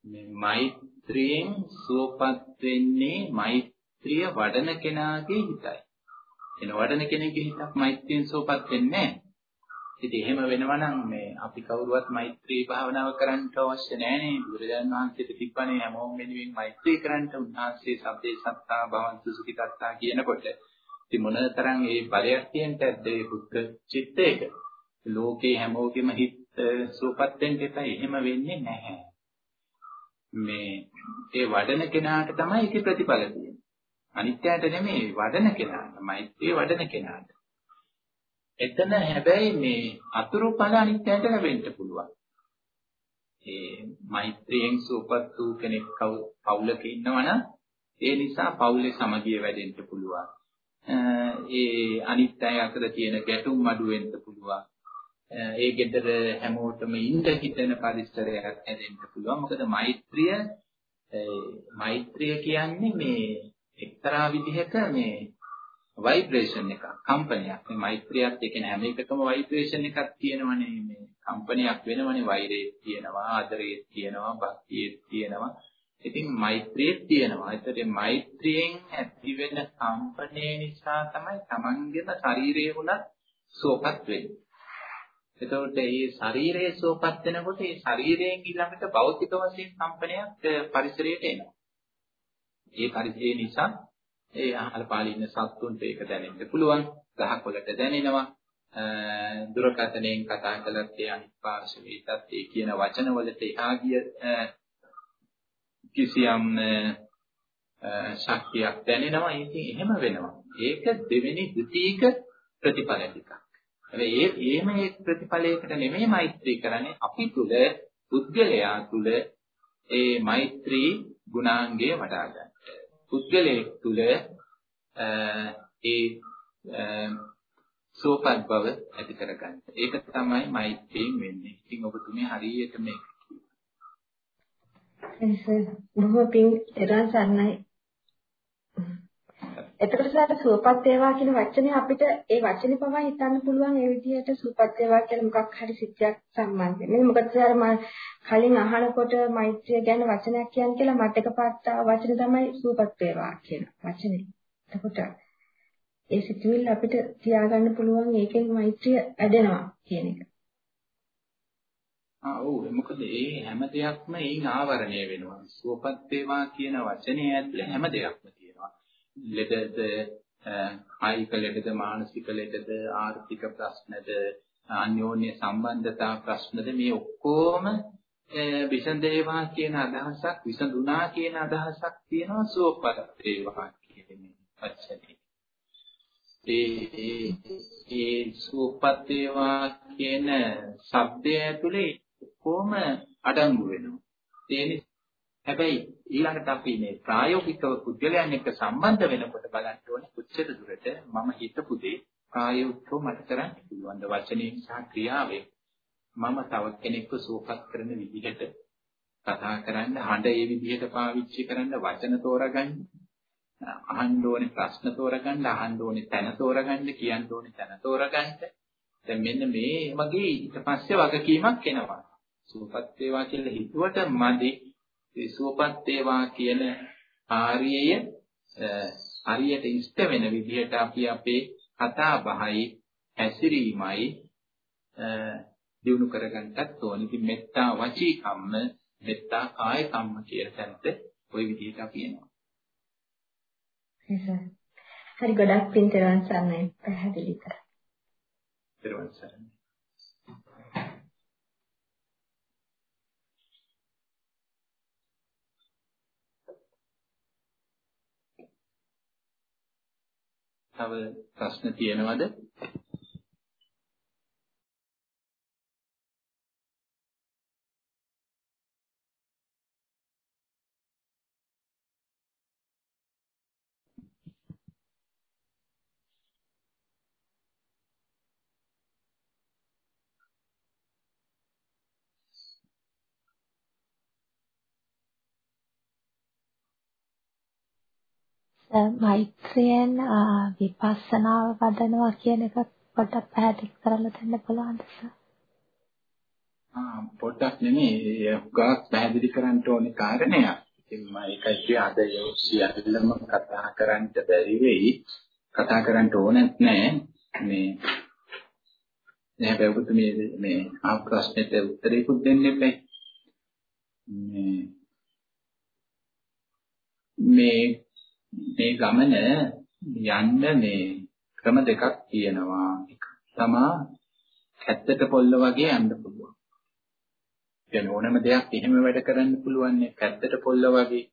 මේ මෛත්‍රියෙන් සුවපත් වෙන්නේ මෛත්‍රිය වඩන කෙනාගේ හිතයි. එන වඩන කෙනෙක්ගේ හිතක් මෛත්‍රියෙන් සුවපත් වෙන්නේ ඉතින් එහෙම වෙනවා නම් මේ අපි කවුරුවත් මෛත්‍රී භාවනාව කරන්න අවශ්‍ය නැහැ බුදුරජාණන් වහන්සේට තිබ්බනේ හැමෝම වෙනුවෙන් මෛත්‍රී කරන්න උන්වහන්සේ සබ්බේ සත්තා භවන්තු සුඛිතත්තා කියනකොට. ඉතින් මොනතරම් ඒ බලයක් තියෙනද ඒ බුද්ධ චිත්තයක? ලෝකේ හැමෝගෙම හිත සුවපත් වෙන්න එපා. එහෙම වෙන්නේ නැහැ. මේ ඒ වඩන කෙනාට තමයි ඒකේ ප්‍රතිඵල තියෙන්නේ. අනිත්‍යයට නෙමෙයි වඩන කෙනාට මෛත්‍රී වඩන කෙනාට එතන හැබැයි මේ අතුරු ඵල අනිත්‍යයට ලැබෙන්න පුළුවන්. ඒ මෛත්‍රියෙන් සූපත් වූ කෙනෙක් පවුලක ඉන්නවනම් ඒ නිසා පවුලේ සමගිය වැඩෙන්න පුළුවන්. ඒ අනිත් අය අතර තියෙන ගැටුම් අඩු වෙන්න පුළුවන්. ඒ ගෙදර හැමෝටම ඉඳ හිතෙන පරිසරයක් හැදෙන්න පුළුවන්. මොකද මෛත්‍රිය මෛත්‍රිය කියන්නේ මේ එක්තරා විදිහක මේ ভাইබ්‍රේෂන් එකක් කම්පනයක් මේ මෛත්‍රියත් ඒ කියන්නේ හැම එකකම ভাইබ්‍රේෂන් එකක් තියෙනවනේ. මේ කම්පනයක් වෙනවනේ. වෛරයේ තියෙනවා ආදරයේ තියෙනවා භක්තියේ තියෙනවා. ඉතින් මෛත්‍රියේ තියෙනවා. ඒතකොට මෛත්‍රියෙන් ඇති වෙන කම්පනය නිසා තමයි Tamanගේම ශරීරය උනත් සෝපත් වෙන්නේ. එතකොට මේ ශරීරයේ සෝපත් වෙනකොට මේ ශරීරයෙන් ඊළඟට භෞතික වශයෙන් කම්පනයක් පරිසරයට එනවා. ඒ පරිසරය නිසා ඒ අහල පාළේ ඉන්න සත්තුන්ට ඒක දැනෙන්න පුළුවන්. ගහකොළට දැනෙනවා. දුරකථනයෙන් කතා කළත් ඒ අනිත් පාර්ශවයටත් ඒ කියන වචන වලට එහා ගිය කිසියම් ශක්තියක් දැනෙනවා. ඉතින් එහෙම වෙනවා. ඒක දෙවෙනි ද්විතීක ප්‍රතිඵල ටිකක්. හැබැයි ඒ එහෙම ඒ ප්‍රතිඵලයකට නෙමෙයි මෛත්‍රී කරන්නේ අපි තුල පුද්ගලයා තුල ඒ මෛත්‍රී ගුණාංගය වඩා ගන්න. පුද්ගලයෙක් තුළ ඒ සෝපත් බව ඇති කරගන්න. ඒක තමයි මෛත්‍රියෙන් වෙන්නේ. ඉතින් ඔබතුමිය හරියට මේක කිව්වා. බොහෝ පින් එරන් සන්නයි. එතකොට සාර සුවපත් වේවා කියන වචනේ අපිට ඒ වචනේ පවා හිතන්න පුළුවන් ඒ විදිහට සුවපත් වේවා කියලා මොකක් හරි සිද්ධියක් සම්බන්ධයෙන්. මේ මොකද සාර මම කලින් අහනකොට මෛත්‍රිය ගැන වචනයක් කියන්න කියලා මට එකපාරට වචනේ තමයි සුවපත් වේවා කියන වචනේ. එතකොට ඒ සිතුවිල්ල අපිට තියාගන්න පුළුවන් ඒකෙන් මෛත්‍රිය වැඩෙනවා කියන එක. ආ ඔව් මොකද ඒ හැම දෙයක්ම ඒන් ආවරණය වෙනවා. සුවපත් වේවා කියන වචනේ ඇතුලේ හැම දෙයක්ම ලෙඩද කායික ලෙඩද මානසික ලෙඩද ආර්ථික ප්‍රශ්නද අන්‍යෝන්‍ය සම්බන්ධතා ප්‍රශ්නද මේ ඔක්කොම විසඳේවා කියන අදහසක් විසඳුනා කියන අදහසක් තියෙනවා සුවපත් වේවා කියන වචනේ. ඒ ඒ සුවපත් වේවා කියන શબ્දය ඇතුලේ කොහොම අඩංගු වෙනවා. ඒ හැබැයි ඊළඟට අපි මේ ප්‍රායෝගිකව පුද්ගලයන් එක්ක සම්බන්ධ වෙනකොට බලන්න ඕනේ කොච්චර දුරට මම හිතපු දේ ප්‍රායෝගිකව මට කරන්න පුළුවන්ද? වචනයෙන් සහ ක්‍රියාවෙන් මම තව කෙනෙක්ව සුවපත් කරන විදිහට කතා කරන්න හඬ ඒ විදිහට පාවිච්චි කරන්න වචන තෝරගන්න අහන්න ඕනේ ප්‍රශ්න තෝරගන්න අහන්න ඕනේ තැන තෝරගන්න කියන්න ඕනේ තැන තෝරගන්න. දැන් මෙන්න මේ වගේ ඊට පස්සේ වගකීමක් එනවා. සුවපත් වේවා කියලා හිතුවට මදි. ඒ සුවපත් වේවා කියන ආර්යය හරියට ඉෂ්ට වෙන විදිහට අපි අපේ කතා බහයි හැසිරීමයි දිනු කරගන්නත් ඕන. ඉතින් මෙත්තා වචී කම්ම, මෙත්තා කාය කම්ම කියන තැනට ওই විදිහට අපි එනවා. හරි ගොඩක් පින් තෙරුවන් සරණයි පැහැදිලි කරා. තෙරුවන් සරණයි. තව ප්‍රශ්න තියෙනවද? මෛත්‍රියෙන් විපස්සනාව වඩනවා කියන එක පොඩ්ඩක් පැහැදිලි කරලා දෙන්න පුළුවන්ද සර්? ආ පොඩ්ඩක් නෙමෙයි හුඟක් පැහැදිලි කරන්න ඕනේ කාරණයක්. ඉතින් මම ඒකයි අද සියල්ලම කතා කරන්න බැරි වෙයි. කතා කරන්න ඕනෙත් නෑ. මේ නෑ බැලුවොත් මේ මේ ආ ප්‍රශ්නෙට උත්තරේකුත් දෙන්න එපා. මේ මේ මේ ගමන යන්න මේ ක්‍රම දෙකක් තියෙනවා. එක තමා කැත්තට පොල්ල වගේ යන්න පුළුවන්. කියන්නේ ඕනම දෙයක් එහෙම වැඩ කරන්න පුළුවන් නේ කැත්තට පොල්ල වගේ.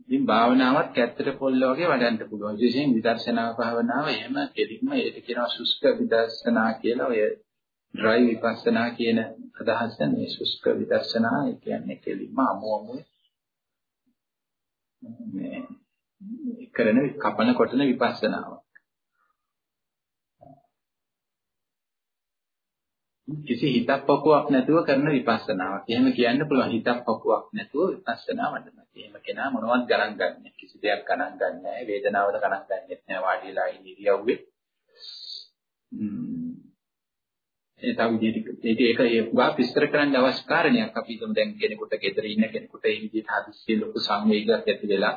ඉතින් භාවනාවත් කැත්තට පොල්ල වගේ වඩන්න පුළුවන්. විශේෂයෙන් විදර්ශනා භාවනාව එහෙම කෙලින්ම ඒක කියනවා සුස්ක විදර්ශනා කියලා. ඔය ඩ්‍රයි විපස්සනා කියන අදහස මේ සුස්ක විදර්ශනා ඒ කියන්නේ කෙලින්ම අමු අමු මේ කරන කපන කොටන විපස්සනාව. කිසි හිතක් පකුවක් නැතුව කරන විපස්සනාවක්. එහෙම කියන්න පුළුවන් හිතක් පකුවක් නැතුව විපස්සනා වඩන. එහෙම කෙනා මොනවත් ගණන් ගන්නෑ. කිසි දෙයක් ගණන් ගන්නෑ. වේදනාවද ගණන් ගන්නෙත් නෑ වාඩිලා ඉන්න ඉරියව්වේ. ඒ තව විදිහට ඒක ඒක ඒවා විස්තර කරන්න අවශ්‍ය කාරණයක්. අපි හිතමු දැන් කෙනෙකුට ගෙදර ඉන්න කෙනෙකුට ඒ විදිහට හදිස්සිය ලොකු සංවේගයක් ඇති වෙලා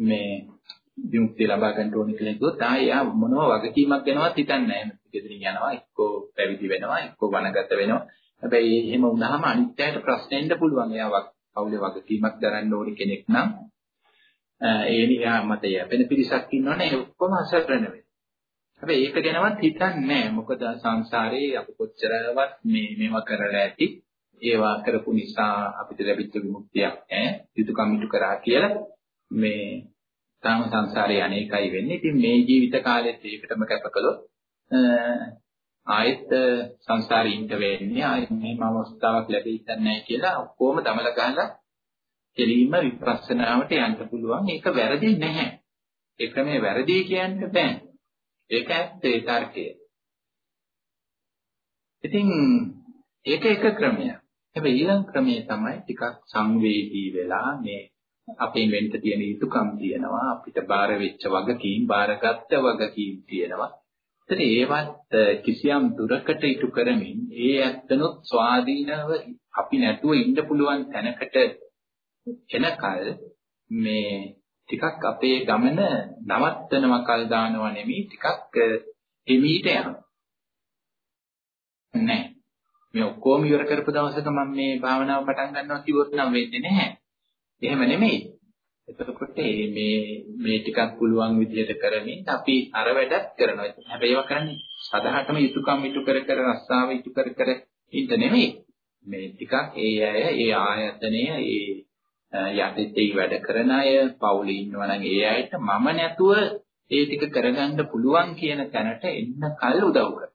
මේ විමුක්තිය ලබා ගන්න ඕනේ කියලා කිව්වොත් ආ එයා මොනවා වගකීමක් ගැනවත් හිතන්නේ නැහැ. ගෙදරින් යනවා එක්කෝ පැවිදි වෙනවා එක්කෝ වනගත වෙනවා. හැබැයි එහෙම වුණාම අනිත් අයට ප්‍රශ්න එන්න පුළුවන්. එයා කවුලේ වගකීමක් දරන්න ඕනි කෙනෙක් නම් ඒ නිකා මත යැපෙන පිරිසක් ඉන්නවනේ ඒ ඔක්කොම අසරණ වෙනවා. හැබැයි ඒක ගැනවත් හිතන්නේ නැහැ. මොකද සංසාරේ අපි කොච්චරවත් මේ මේවා කරලා ඇති ඒවා කරපු නිසා අපිට ලැබිච්ච විමුක්තියක් නැහැ. යුතුයකම් ඉටු කරා කියලා මේ තාම සංසාරේ අනේකයි වෙන්නේ. ඉතින් මේ ජීවිත කාලෙත් ඒකටම කැපකලොත් ආයෙත් සංසාරේ ඉන්න වෙන්නේ. ආයෙත් මේම අවස්ථාවක් ලැබෙයිද නැහැ කියලා ඔක්කොම දමල ගහලා කෙලින්ම විපස්සනාවට යන්න පුළුවන්. ඒක වැරදි නැහැ. ඒ ක්‍රමේ වැරදි කියන්න බෑ. ඒක ඇත්ත ඒ තර්කය. ඉතින් ඒක එක ක්‍රමයක්. හැබැයි ඊළඟ ක්‍රමය තමයි ටිකක් සංවේදී වෙලා මේ අපේ වෙන්න තියෙන යුතුයකම් තියෙනවා අපිට බාර වෙච්ච වගකීම් බාරගත්ත වගකීම් තියෙනවා. එතන ඒවත් කිසියම් දුරකට ඉටු කරමින් ඒ ඇත්තනොත් ස්වාධීනව අපි නැතුව ඉන්න පුළුවන් තැනකට එනකල් මේ ටිකක් අපේ ගමන නවත්තනවා කල් දානවා නෙමෙයි ටිකක් එමීට යනවා. නෑ. මේ ඔක්කොම ඉවර කරපු දවසක මම මේ භාවනාව පටන් ගන්නවා කිව්වොත් නම් වෙන්නේ නැහැ. එහෙම නෙමෙයි. එතකොට මේ මේ ටිකක් පුළුවන් විදිහට කරමින් අපි අර වැඩත් කරනවා. හැබැයි ඒවා කරන්නේ සදාහටම යුතුයකම් ඉටු කර කර රස්සාව ඉටු කර කර ඉන්න නෙමෙයි. මේ ටිකක් ඒ අය ඒ ආයතනය ඒ යටිතේ වැඩ කරන අය පවුලේ ඉන්නවා නම් ඒ අයට මම නැතුව ඒ ටික කරගන්න පුළුවන් කියන තැනට එන්න කල් උදව් කරනවා.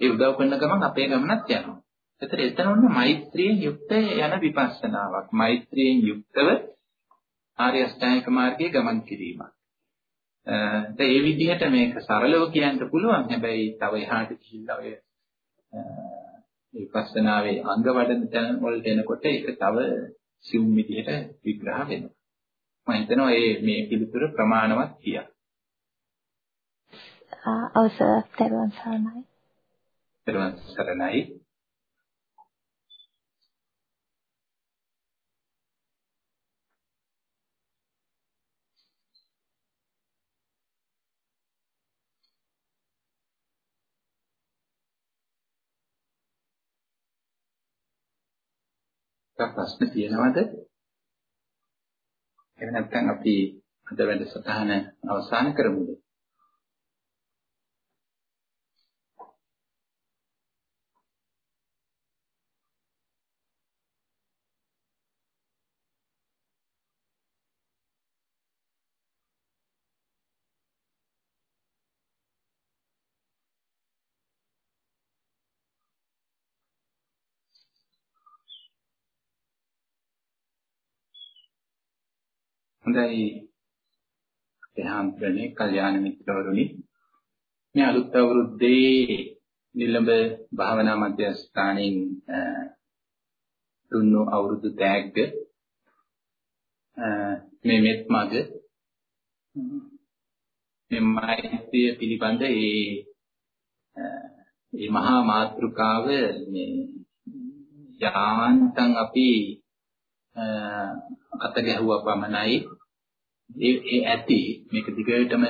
ඒ උදව් කරන ගමන් අපේ ගමනත් යනවා. එතන එතන ඔන්න මෛත්‍රියෙන් යුක්ත යන විපස්සනාවක්. මෛත්‍රියෙන් යුක්තව ආර්ය අෂ්ටාංගික මාර්ගයේ ගමන් කිරීමක්. ඒ විදිහට මේක සරලව කියන්න පුළුවන්. හැබැයි තව එහාට ගිහිල්ලා ඔය විපස්සනාවේ අංග වඩන තැන වලට එනකොට ඒක තව සිවුම් විදිහට විග්‍රහ වෙනවා. මම හිතනවා මේ මේ පිළිතුර ප්‍රමාණවත් කියලා. අවසරක් තෙරුවන් සරණයි. තෙරුවන් සරණයි. ප්‍රශ්න තියෙනවද? එහෙම නැත්නම් අපි අද වැඩසටහන අවසන් කරමුද? හොඳයි. එහාම්ප්‍රනේ කල්යාණ මිත්‍රවරුනි මේ අලුත් අවුරුද්දේ නිලඹ භාවනා මධ්‍යස්ථානයෙන් දුන්නු අවුරුදු තෑග්ග මේ මෙත් මග මේ මෛත්‍රිය පිළිබඳ ඒ මේ මහා මාතෘකාව මේ යාන්තම් අපි අත ගැහුවා පමණයි. ඒ ඒ ඇති මේක දිගටම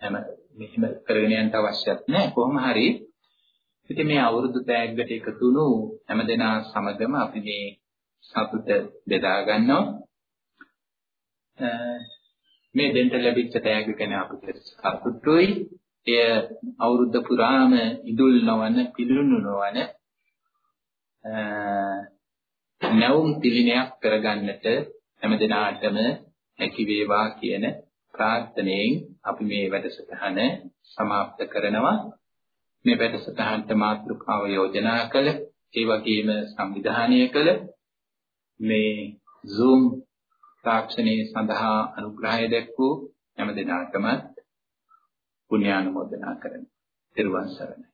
හැම මෙහෙම කරගෙන යන්න අවශ්‍යත් නැහැ කොහොම හරි ඉතින් මේ අවුරුදු තෑග්ගට එකතු වුණු හැමදෙනා සමගම අපි මේ සතුට බෙදා ගන්නවා. මේ දෙන්න ලැබිච්ච තෑග්ග ගැන අපිට සතුටුයි. එය අවුරුද්ද පුරාම ඉදුල් නොවන පිළිණු නොවන නැවුම් පිළිණයක් කරගන්නට හැමදෙනාටම හැකි වේවා කියන ප්‍රාර්ථනාවෙන් අපි මේ වැඩසටහන સમાપ્ત කරනවා මේ වැඩසටහනට මාතෘකාව යෝජනා කළ ඒ වගේම සංවිධානය කළ මේ Zoom තාක්ෂණයේ සඳහා අනුග්‍රහය දැක්වූ හැම දිනකටම පුණ්‍යානුමෝදනා කරමි. ත්වන් සරණයි.